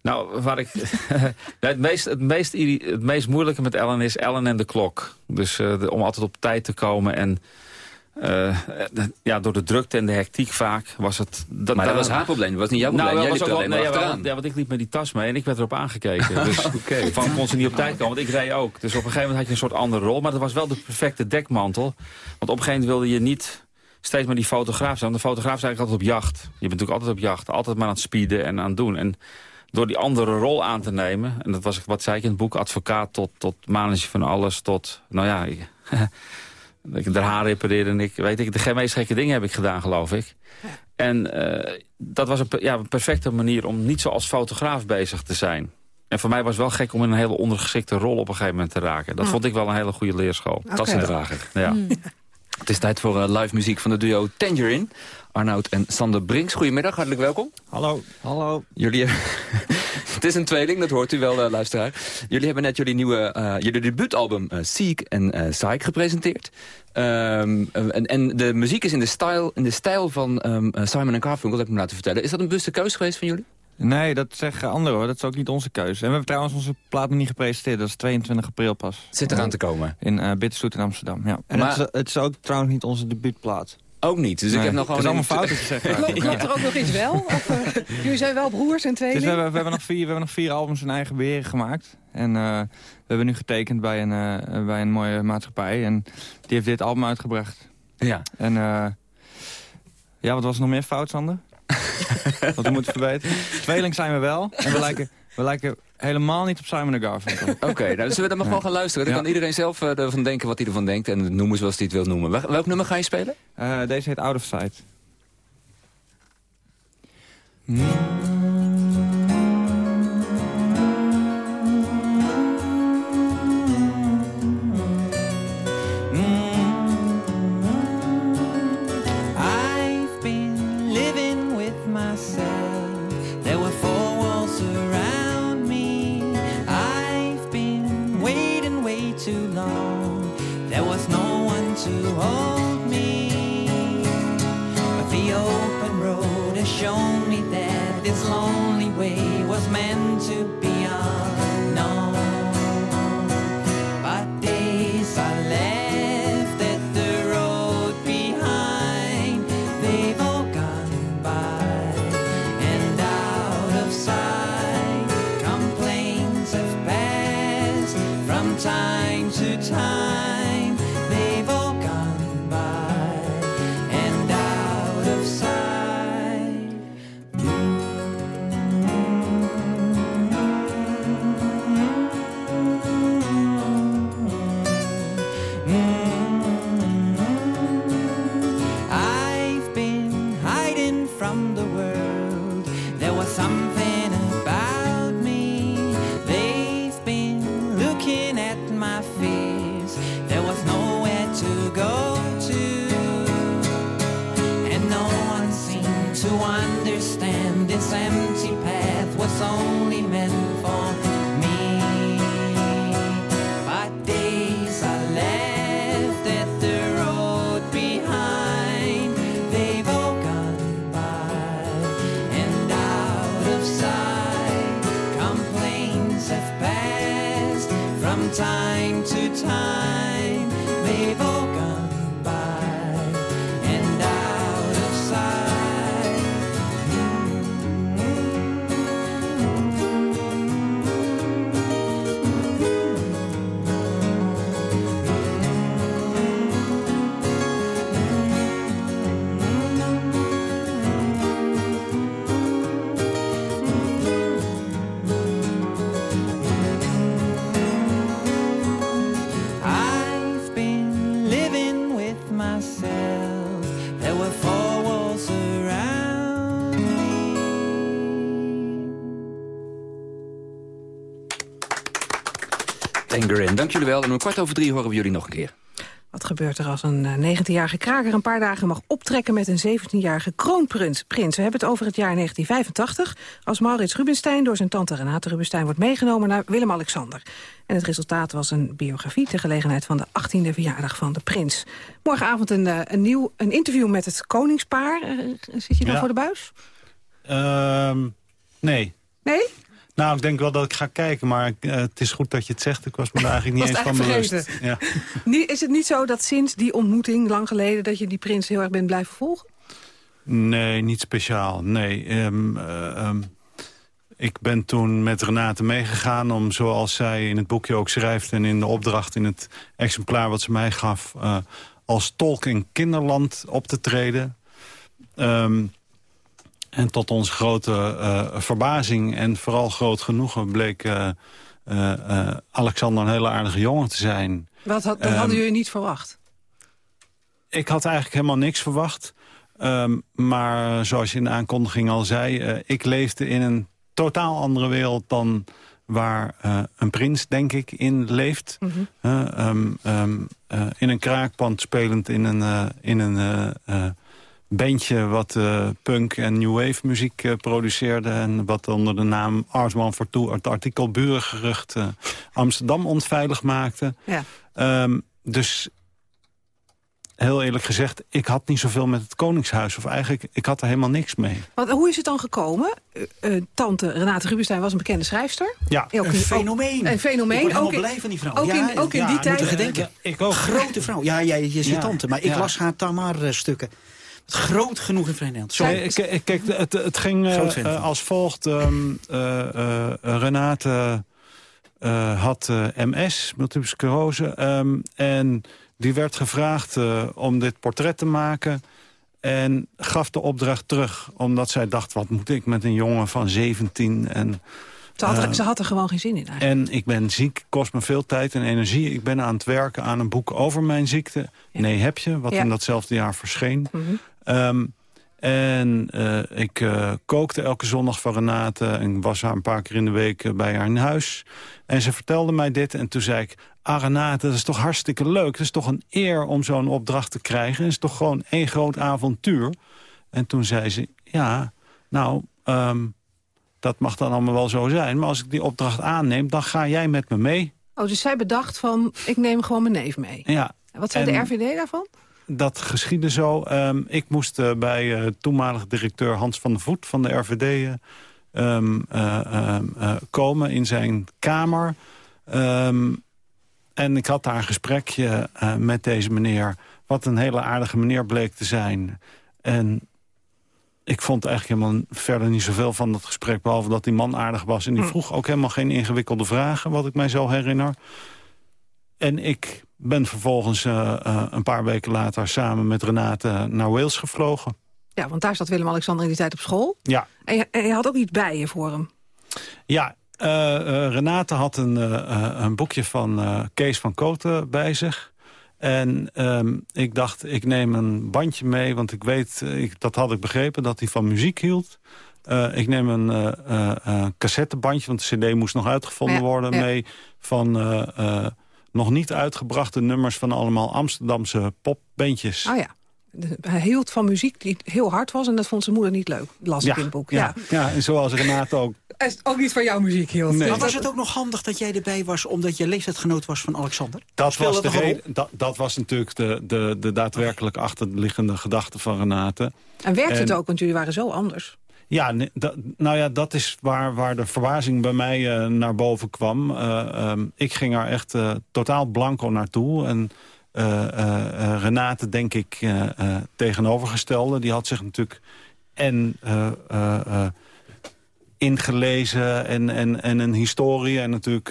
Nou, waar ik, het, meest, het, meest, het meest moeilijke met Ellen is Ellen en de klok. Dus eh, de- om altijd op tijd te komen en... eh, eh, ja, door de drukte en de hectiek vaak was het... Maar dat was haar probleem, dat was niet jouw Nou, probleem. Jij was ook er nee, ja, want ik liep met die tas mee en ik werd erop aangekeken. Dus Oké. van kon ze niet op tijd komen, want ik reed ook. Dus op een gegeven moment had je een soort andere rol. Maar dat was wel de perfecte dekmantel. Want op een gegeven moment wilde je niet steeds maar die fotograaf zijn. Want de fotograaf is eigenlijk altijd op jacht. Je bent natuurlijk altijd op jacht. Altijd maar aan het speeden en aan het doen. En door die andere rol aan te nemen... en dat was, wat zei ik in het boek, advocaat tot, tot manager van alles... tot, nou ja, ik, ik de haar repareerde en ik weet ik, de meest gekke dingen heb ik gedaan, geloof ik. En eh, dat was een, ja, een perfecte manier om niet zo als fotograaf bezig te zijn. En voor mij was het wel gek om in een hele ondergeschikte rol op een gegeven moment te raken. Dat vond ik wel een hele goede leerschool. Oké. Tassendrager. Ja. Het is tijd voor eh, live muziek van de duo Tangerine. Arnoud en Sander Brinks. Goedemiddag, hartelijk welkom. Hallo. Hallo. Jullie het is een tweeling, dat hoort u wel, eh, luisteraar. Jullie hebben net jullie nieuwe, eh, jullie debuutalbum uh, Seek en eh Psych gepresenteerd. Ehm, en, en de muziek is in de, style, in de stijl van ehm, eh, Simon Garfunkel, heb ik me laten vertellen. Is dat een bewuste keuze geweest van jullie? Nee, dat zeggen anderen hoor. Dat is ook niet onze keuze. En we hebben trouwens onze plaat nog niet gepresenteerd. Dat is 22 april pas. Zit eraan te komen. In uh, Bitterstoet in Amsterdam, ja. En Maar- het, is, het is ook trouwens niet onze debuutplaat. Ook niet, dus ik heb nog gewoon... Het is allemaal fouten te zeggen. Klopt, klopt er ook nog iets wel? Of, eh, jullie zijn wel broers en Dus tweelingen? we, hebben, we, hebben nog vier, we hebben nog vier albums in eigen beheer gemaakt. En eh, we hebben nu getekend bij een, eh, bij een mooie maatschappij. En die heeft dit album uitgebracht. Ja. En eh, ja, wat was er nog meer fout, Sander? wat we moeten verbeteren? Tweeling zijn we wel. En we lijken, we lijken helemaal niet op Simon Garfunkel. Oké, nou, zullen we dan maar gewoon gaan luisteren? Dan Ja. kan iedereen zelf eh, ervan denken wat hij ervan denkt. En noemen zoals hij het wil noemen. Wel- Welk nummer ga je spelen? Eh, deze heet Out of Sight. I've jullie wel. En om kwart over drie horen we jullie nog een keer. Wat gebeurt er als een eh, 19-jarige kraker een paar dagen mag optrekken met een 17-jarige kroonprins? Prins. We hebben het over het jaar 1985, als Maurits Rubenstein door zijn tante Renate Rubenstein wordt meegenomen naar Willem-Alexander. En het resultaat was een biografie ter gelegenheid van de 18e verjaardag van de prins. Morgenavond een, eh, een nieuw een interview met het koningspaar. Eh, zit je dan Ja. voor de buis? Ehm, nee. Nee? Nou, ik denk wel dat ik ga kijken, maar eh, het is goed dat je het zegt. Ik was me daar eigenlijk niet eens van bewust. Ja. Is het niet zo dat sinds die ontmoeting lang geleden... dat je die prins heel erg bent blijven volgen? Nee, niet speciaal. Nee. ehm, eh, ehm, ik ben toen met Renate meegegaan om, zoals zij in het boekje ook schrijft... en in de opdracht in het exemplaar wat ze mij gaf... eh, als tolk in kinderland op te treden. Ehm, en tot onze grote eh, verbazing en vooral groot genoegen... bleek eh, eh, Alexander een hele aardige jongen te zijn. Wat had, dat Ehm, hadden jullie niet verwacht? ik had eigenlijk helemaal niks verwacht. Ehm, maar zoals je in de aankondiging al zei... ik leefde in een totaal andere wereld dan waar een prins, denk ik, in leeft. Mhm. Eh, ehm, ehm, eh, in een kraakpand spelend in een, in een bandje... wat eh, punk en new wave muziek eh, produceerde... en wat onder de naam Artman for Two... het artikel Burengerucht eh, Amsterdam onveilig maakte. Ja. Ehm, dus heel eerlijk gezegd, ik had niet zoveel met het Koningshuis. Of eigenlijk, ik had er helemaal niks mee. Want, hoe is het dan gekomen? Tante Renate Rubenstein was een bekende schrijfster. Ja, Ook Een fenomeen. Een Ik fenomeen. word helemaal ook in- blij van die vrouw. Ook Ja, in, ook in ja, die moet tijd. er gedenken. ik ook. Grote vrouw. Ja, jij je is je Ja, tante. Maar ik ja. las haar Tamar-stukken. Het groot genoeg in Verenigd Nederland. Sorry. Ik- kijk, het, het ging eh, eh, als volgt. ehm, eh, eh, Renate eh, had eh, MS, multiple sclerose. ehm, en die werd gevraagd eh, om dit portret te maken. En gaf de opdracht terug. Omdat zij dacht, wat moet ik met een jongen van 17? En, Ze had, er, ze had er gewoon geen zin in eigenlijk. En ik ben ziek, kost me veel tijd en energie. Ik ben aan het werken aan een boek over mijn ziekte. Nee, heb je, wat Ja. in datzelfde jaar verscheen. Mhm. Ehm, en eh, ik eh, kookte elke zondag voor Renate en was haar een paar keer in de week eh, bij haar in huis. En ze vertelde mij dit en toen zei ik... Ah Renate, dat is toch hartstikke leuk. Het is toch een eer om zo'n opdracht te krijgen. Het is toch gewoon één groot avontuur. En toen zei ze, ja, nou, ehm, dat mag dan allemaal wel zo zijn. Maar als ik die opdracht aanneem, dan ga jij met me mee. Oh, dus zij bedacht van, ik neem gewoon mijn neef mee. Ja. En wat zei de RVD daarvan? Dat geschiedde zo. Ehm, ik moest eh, bij eh, toenmalig directeur Hans van der Voet van de RVD... eh, ehm, eh, ehm, eh, komen in zijn kamer. En ik had daar een gesprekje met deze meneer... wat een hele aardige meneer bleek te zijn. En ik vond eigenlijk helemaal verder niet zoveel van dat gesprek... behalve dat die man aardig was. En die Hm. vroeg ook helemaal geen ingewikkelde vragen... wat ik mij zo herinner. En ik ben vervolgens eh, eh, een paar weken later... samen met Renate naar Wales gevlogen. Ja, want daar zat Willem-Alexander in die tijd op school. Ja, En je, en je had ook iets bij je voor hem. ja eh, Renate had een, een boekje van Kees van Koten bij zich. En ehm, ik dacht, ik neem een bandje mee, want ik weet, ik, dat had ik begrepen, dat hij van muziek hield. Ik neem een cassettebandje, want de cd moest nog uitgevonden Ja, worden, ja. mee van nog niet uitgebrachte nummers van allemaal Amsterdamse popbandjes. Oh ja. De- Hij hield van muziek die heel hard was en dat vond zijn moeder niet leuk. Las ik in het boek. Ja. ja. ja, en zoals Renate ook. Ook niet van jouw muziek hield. Nee. Maar was het ook nog handig dat jij erbij was... omdat je leeftijdgenoot was van Alexander? Dat was, de reden, dat, dat was natuurlijk de, de, de daadwerkelijk achterliggende gedachte van Renate. En werkte het ook, want jullie waren zo anders. Ja, nou ja, dat is waar, waar de verbazing bij mij eh, naar boven kwam. Eh, ehm, ik ging er echt eh, totaal blanco naartoe. En Renate, denk ik, tegenovergestelde. Die had zich natuurlijk en ingelezen en, en, en een historie. En natuurlijk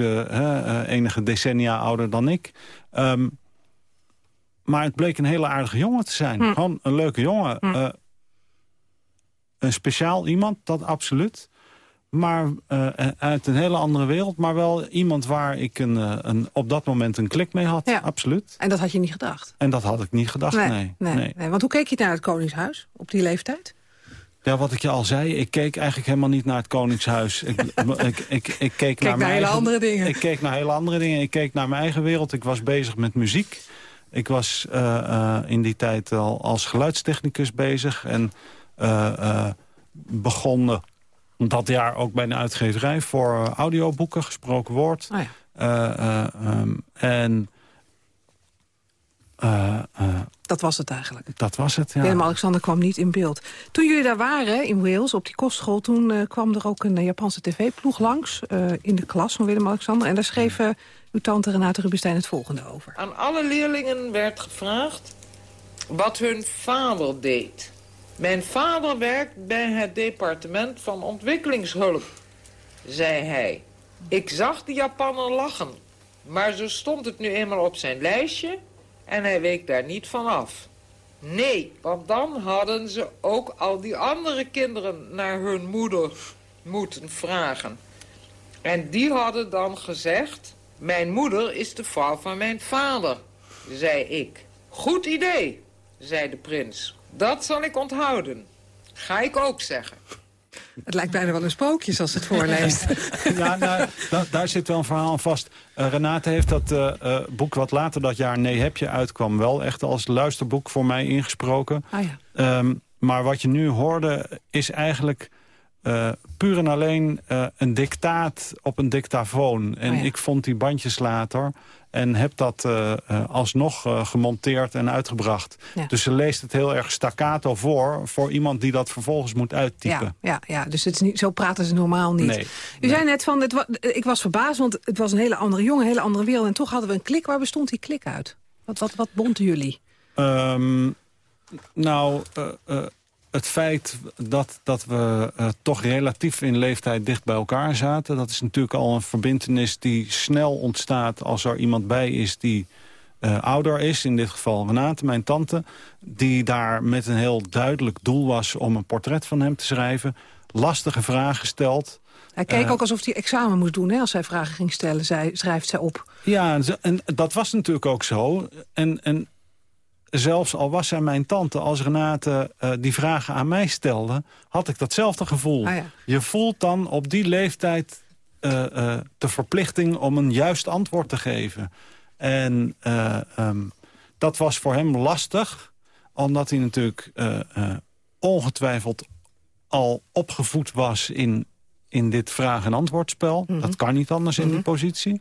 enige decennia ouder dan ik. Ehm, maar het bleek een hele aardige jongen te zijn. Hm. Gewoon een leuke jongen. Hm. Eh, een speciaal iemand, dat absoluut. maar eh, uit een hele andere wereld. Maar wel iemand waar ik een, eh, een, op dat moment een klik mee had. Absoluut. En dat had je niet gedacht? En dat had ik niet gedacht, nee. nee, nee. Want hoe keek je naar het Koningshuis op die leeftijd? Ja, wat ik je al zei, ik keek eigenlijk helemaal niet naar het Koningshuis. Ik, ik, ik, ik, keek, naar, naar mijn hele eigen, andere dingen. Ik keek naar hele andere dingen. Ik keek naar mijn eigen wereld. Ik was bezig met muziek. Ik was uh, uh, in die tijd al als geluidstechnicus bezig. En begon dat jaar ook bij een uitgeverij voor audioboeken, gesproken woord. Oh ja. um, en... dat was het eigenlijk. Dat was het, ja. Willem-Alexander kwam niet in beeld. Toen jullie daar waren in Wales, op die kostschool... toen uh, kwam er ook een Japanse tv-ploeg langs... Uh, in de klas van Willem-Alexander. En daar schreef uh, uw tante Renate Rubinstein het volgende over. Aan alle leerlingen werd gevraagd wat hun vader deed. Mijn vader werkt bij het departement van ontwikkelingshulp, zei hij. Ik zag de Japaner lachen, maar zo stond het nu eenmaal op zijn lijstje... en hij week daar niet van af. Nee, want dan hadden ze ook al die andere kinderen naar hun moeder moeten vragen. En die hadden dan gezegd... mijn moeder is de vrouw van mijn vader, zei ik. Goed idee, zei de prins. Dat zal ik onthouden. Ga ik ook zeggen. Het lijkt bijna wel een sprookje als het voorleest. ja, nou, da daar zit wel een verhaal aan vast. Uh, Renate heeft dat uh, uh, boek wat later dat jaar Nee heb je uitkwam... wel echt als luisterboek voor mij ingesproken. Ah, ja. um, maar wat je nu hoorde is eigenlijk... puur en alleen een dictaat op een dictafoon. En Oh ja. ik vond die bandjes later en heb dat uh, uh, alsnog uh, gemonteerd en uitgebracht. Ja. Dus ze leest het heel erg staccato voor... voor iemand die dat vervolgens moet uittypen. Ja, ja, ja. dus het is niet, zo praten ze normaal niet. Nee, U nee. zei net van, het wa ik was verbaasd, want het was een hele andere jongen... een hele andere wereld, en toch hadden we een klik. Waar bestond die klik uit? Wat, wat, wat bond jullie? Um, nou, het feit dat, dat we uh, toch relatief in leeftijd dicht bij elkaar zaten... dat is natuurlijk al een verbindenis die snel ontstaat... als er iemand bij is die uh, ouder is, in dit geval Renate, mijn tante... die daar met een heel duidelijk doel was om een portret van hem te schrijven... lastige vragen stelt... Hij keek uh, ook alsof hij examen moest doen, hè? als hij vragen ging stellen, zij, schrijft zij op. Ja, en dat was natuurlijk ook zo. En, en zelfs al was zij mijn tante, als Renate uh, die vragen aan mij stelde... had ik datzelfde gevoel. Ah, ja. Je voelt dan op die leeftijd uh, uh, de verplichting om een juist antwoord te geven. En um, dat was voor hem lastig, omdat hij natuurlijk ongetwijfeld al opgevoed was... in, in dit vraag- en antwoordspel. Mm -hmm. Dat kan niet anders mm -hmm. in die positie.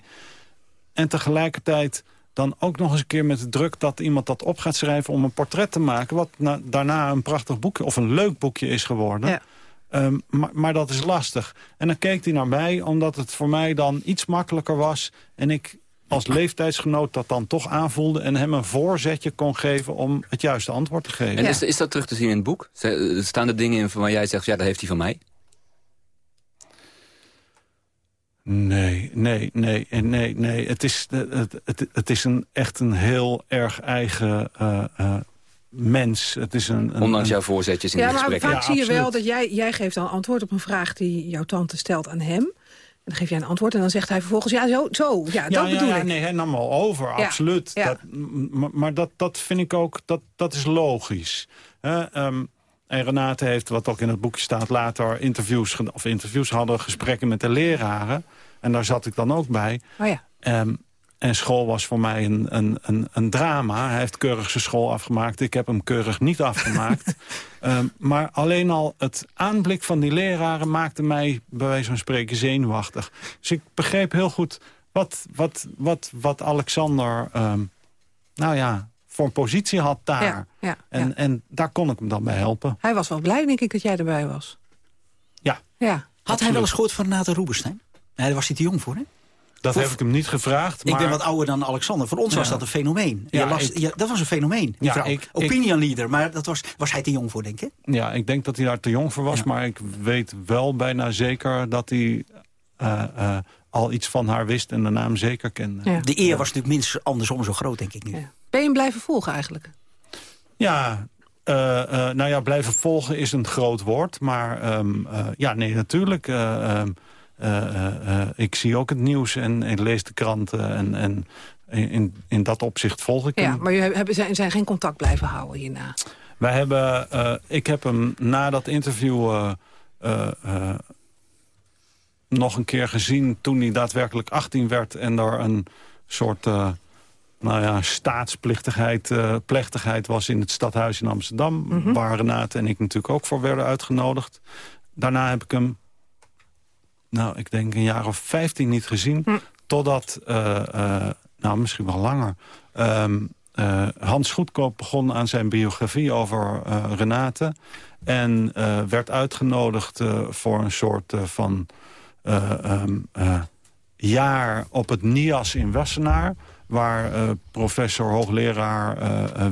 En tegelijkertijd dan ook nog eens een keer met de druk dat iemand dat op gaat schrijven... om een portret te maken, wat na, daarna een prachtig boekje... of een leuk boekje is geworden. Ja. Um, maar, maar, dat is lastig. En dan keek hij naar mij, omdat het voor mij dan iets makkelijker was... en ik als leeftijdsgenoot dat dan toch aanvoelde... en hem een voorzetje kon geven om het juiste antwoord te geven. En ja. is, is, dat terug te zien in het boek? Staan er dingen in van waar jij zegt, ja, dat heeft hij van mij? Nee, nee, nee, nee, nee. Het is, het, het, het is een, echt een heel erg eigen uh, uh, mens. Het is een, een Ondanks jouw voorzetjes in ja, de maar gesprekken. vaak ja, zie je wel dat jij, jij geeft dan antwoord op een vraag die jouw tante stelt aan hem. En dan geef jij een antwoord en dan zegt hij vervolgens, ja, zo, zo ja, dat ja, bedoel ja, ik. Nee, hij nam al over, ja, absoluut. Ja. Dat, maar, maar dat, dat vind ik ook, dat, dat is logisch. He, um, en Renate heeft, wat ook in het boekje staat, later interviews, of interviews hadden, gesprekken met de leraren. En daar zat ik dan ook bij. Oh ja. Um, en school was voor mij een, een, een, een, drama. Hij heeft keurig zijn school afgemaakt. Ik heb hem keurig niet afgemaakt. um, maar alleen al het aanblik van die leraren maakte mij bij wijze van spreken zenuwachtig. Dus ik begreep heel goed wat, wat, wat, wat Alexander um, nou ja, voor een positie had daar. Ja, ja, en, ja. en daar kon ik hem dan bij helpen. Hij was wel blij, denk ik, dat jij erbij was. Ja. ja. Had Absoluut. hij wel eens gehoord van Renate Roebenstein? Nee, daar was hij te jong voor, hè? Dat heb ik hem niet gevraagd. Maar... Ik ben wat ouder dan Alexander. Voor ons ja. was dat een fenomeen. Ja, las, ik... ja, dat was een fenomeen. Ja, ik, Opinion leader, maar dat was, was hij te jong voor, denk ik? Ja, ik denk dat hij daar te jong voor was. Maar ik weet wel bijna zeker dat hij uh, uh, al iets van haar wist en de naam zeker kende. Ja. De eer was natuurlijk minstens andersom zo groot, denk ik nu. Ben je hem blijven volgen eigenlijk? Ja, Eh, eh, nou ja, blijven volgen is een groot woord. Maar ehm, eh, ja, nee, natuurlijk. eh, ehm, eh, eh, eh, ik zie ook het nieuws en ik lees de kranten. En, en in, in dat opzicht volg ik Ja, hem. maar jullie hebben, zijn, zijn geen contact blijven houden hierna. Wij hebben, eh, ik heb hem na dat interview eh, eh, eh, nog een keer gezien... toen hij daadwerkelijk 18 werd en er een soort eh, nou ja, staatsplichtigheid eh, plechtigheid was... in het stadhuis in Amsterdam, Mhm. waar Renate en ik natuurlijk ook voor werden uitgenodigd. Daarna heb ik hem, nou, ik denk een jaar of 15 niet gezien... Hm. totdat, eh, nou, misschien wel langer... ehm, eh, Hans Goedkoop begon aan zijn biografie over Renate... en werd uitgenodigd voor een soort van eh, ehm, eh, jaar op het NIAS in Wassenaar... waar eh, professor, hoogleraar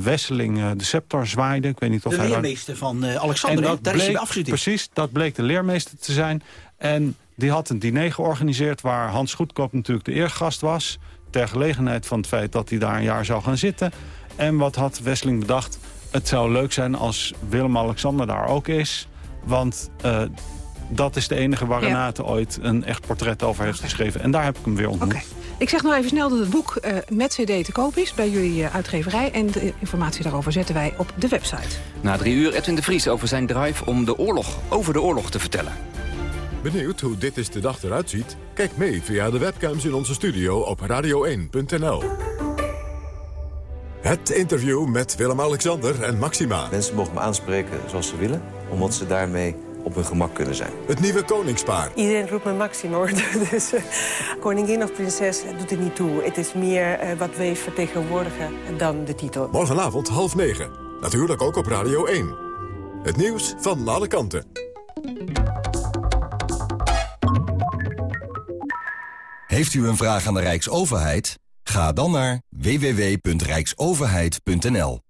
Wesseling eh, de scepter zwaaide. Ik weet niet of De hij daar- leermeester van Alexander, dat daar bleek-. Precies, dat bleek de leermeester te zijn. En die had een diner georganiseerd waar Hans Goedkoop natuurlijk de eergast was. Ter gelegenheid van het feit dat hij daar een jaar zou gaan zitten. En wat had Wesseling bedacht? Het zou leuk zijn als Willem-Alexander daar ook is. Want dat is de enige waar Ja. Renate ooit een echt portret over heeft geschreven. En daar heb ik hem weer ontmoet. Ik zeg nog even snel dat het boek eh, met cd te koop is bij jullie eh, uitgeverij. En de informatie daarover zetten wij op de website. Na drie uur Edwin de Vries over zijn drive om de oorlog, over de oorlog te vertellen. Benieuwd hoe dit is de dag eruit ziet? Kijk mee via de webcams in onze studio op radio1.nl. Het interview met Willem-Alexander en Maxima. Mensen mogen me aanspreken zoals ze willen, omdat ze daarmee op hun gemak kunnen zijn. Het nieuwe koningspaar. Iedereen roept me Maxima hoor. Dus eh, koningin of prinses doet er niet toe. Het is meer eh, wat wij vertegenwoordigen dan de titel. Morgenavond half negen. Natuurlijk ook op Radio 1. Het nieuws van alle kanten. Heeft u een vraag aan de Rijksoverheid? Ga dan naar www.rijksoverheid.nl.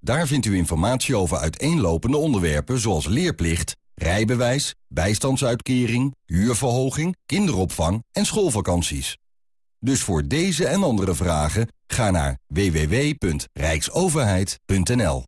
Daar vindt u informatie over uiteenlopende onderwerpen zoals leerplicht, rijbewijs, bijstandsuitkering, huurverhoging, kinderopvang en schoolvakanties. Dus voor deze en andere vragen ga naar www.rijksoverheid.nl.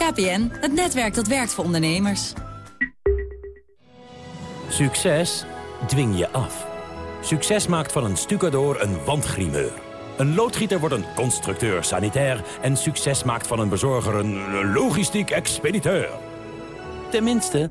KPN, het netwerk dat werkt voor ondernemers. Succes dwing je af. Succes maakt van een stucador een wandgrimeur. Een loodgieter wordt een constructeur sanitair... en succes maakt van een bezorger een logistiek expediteur. Tenminste,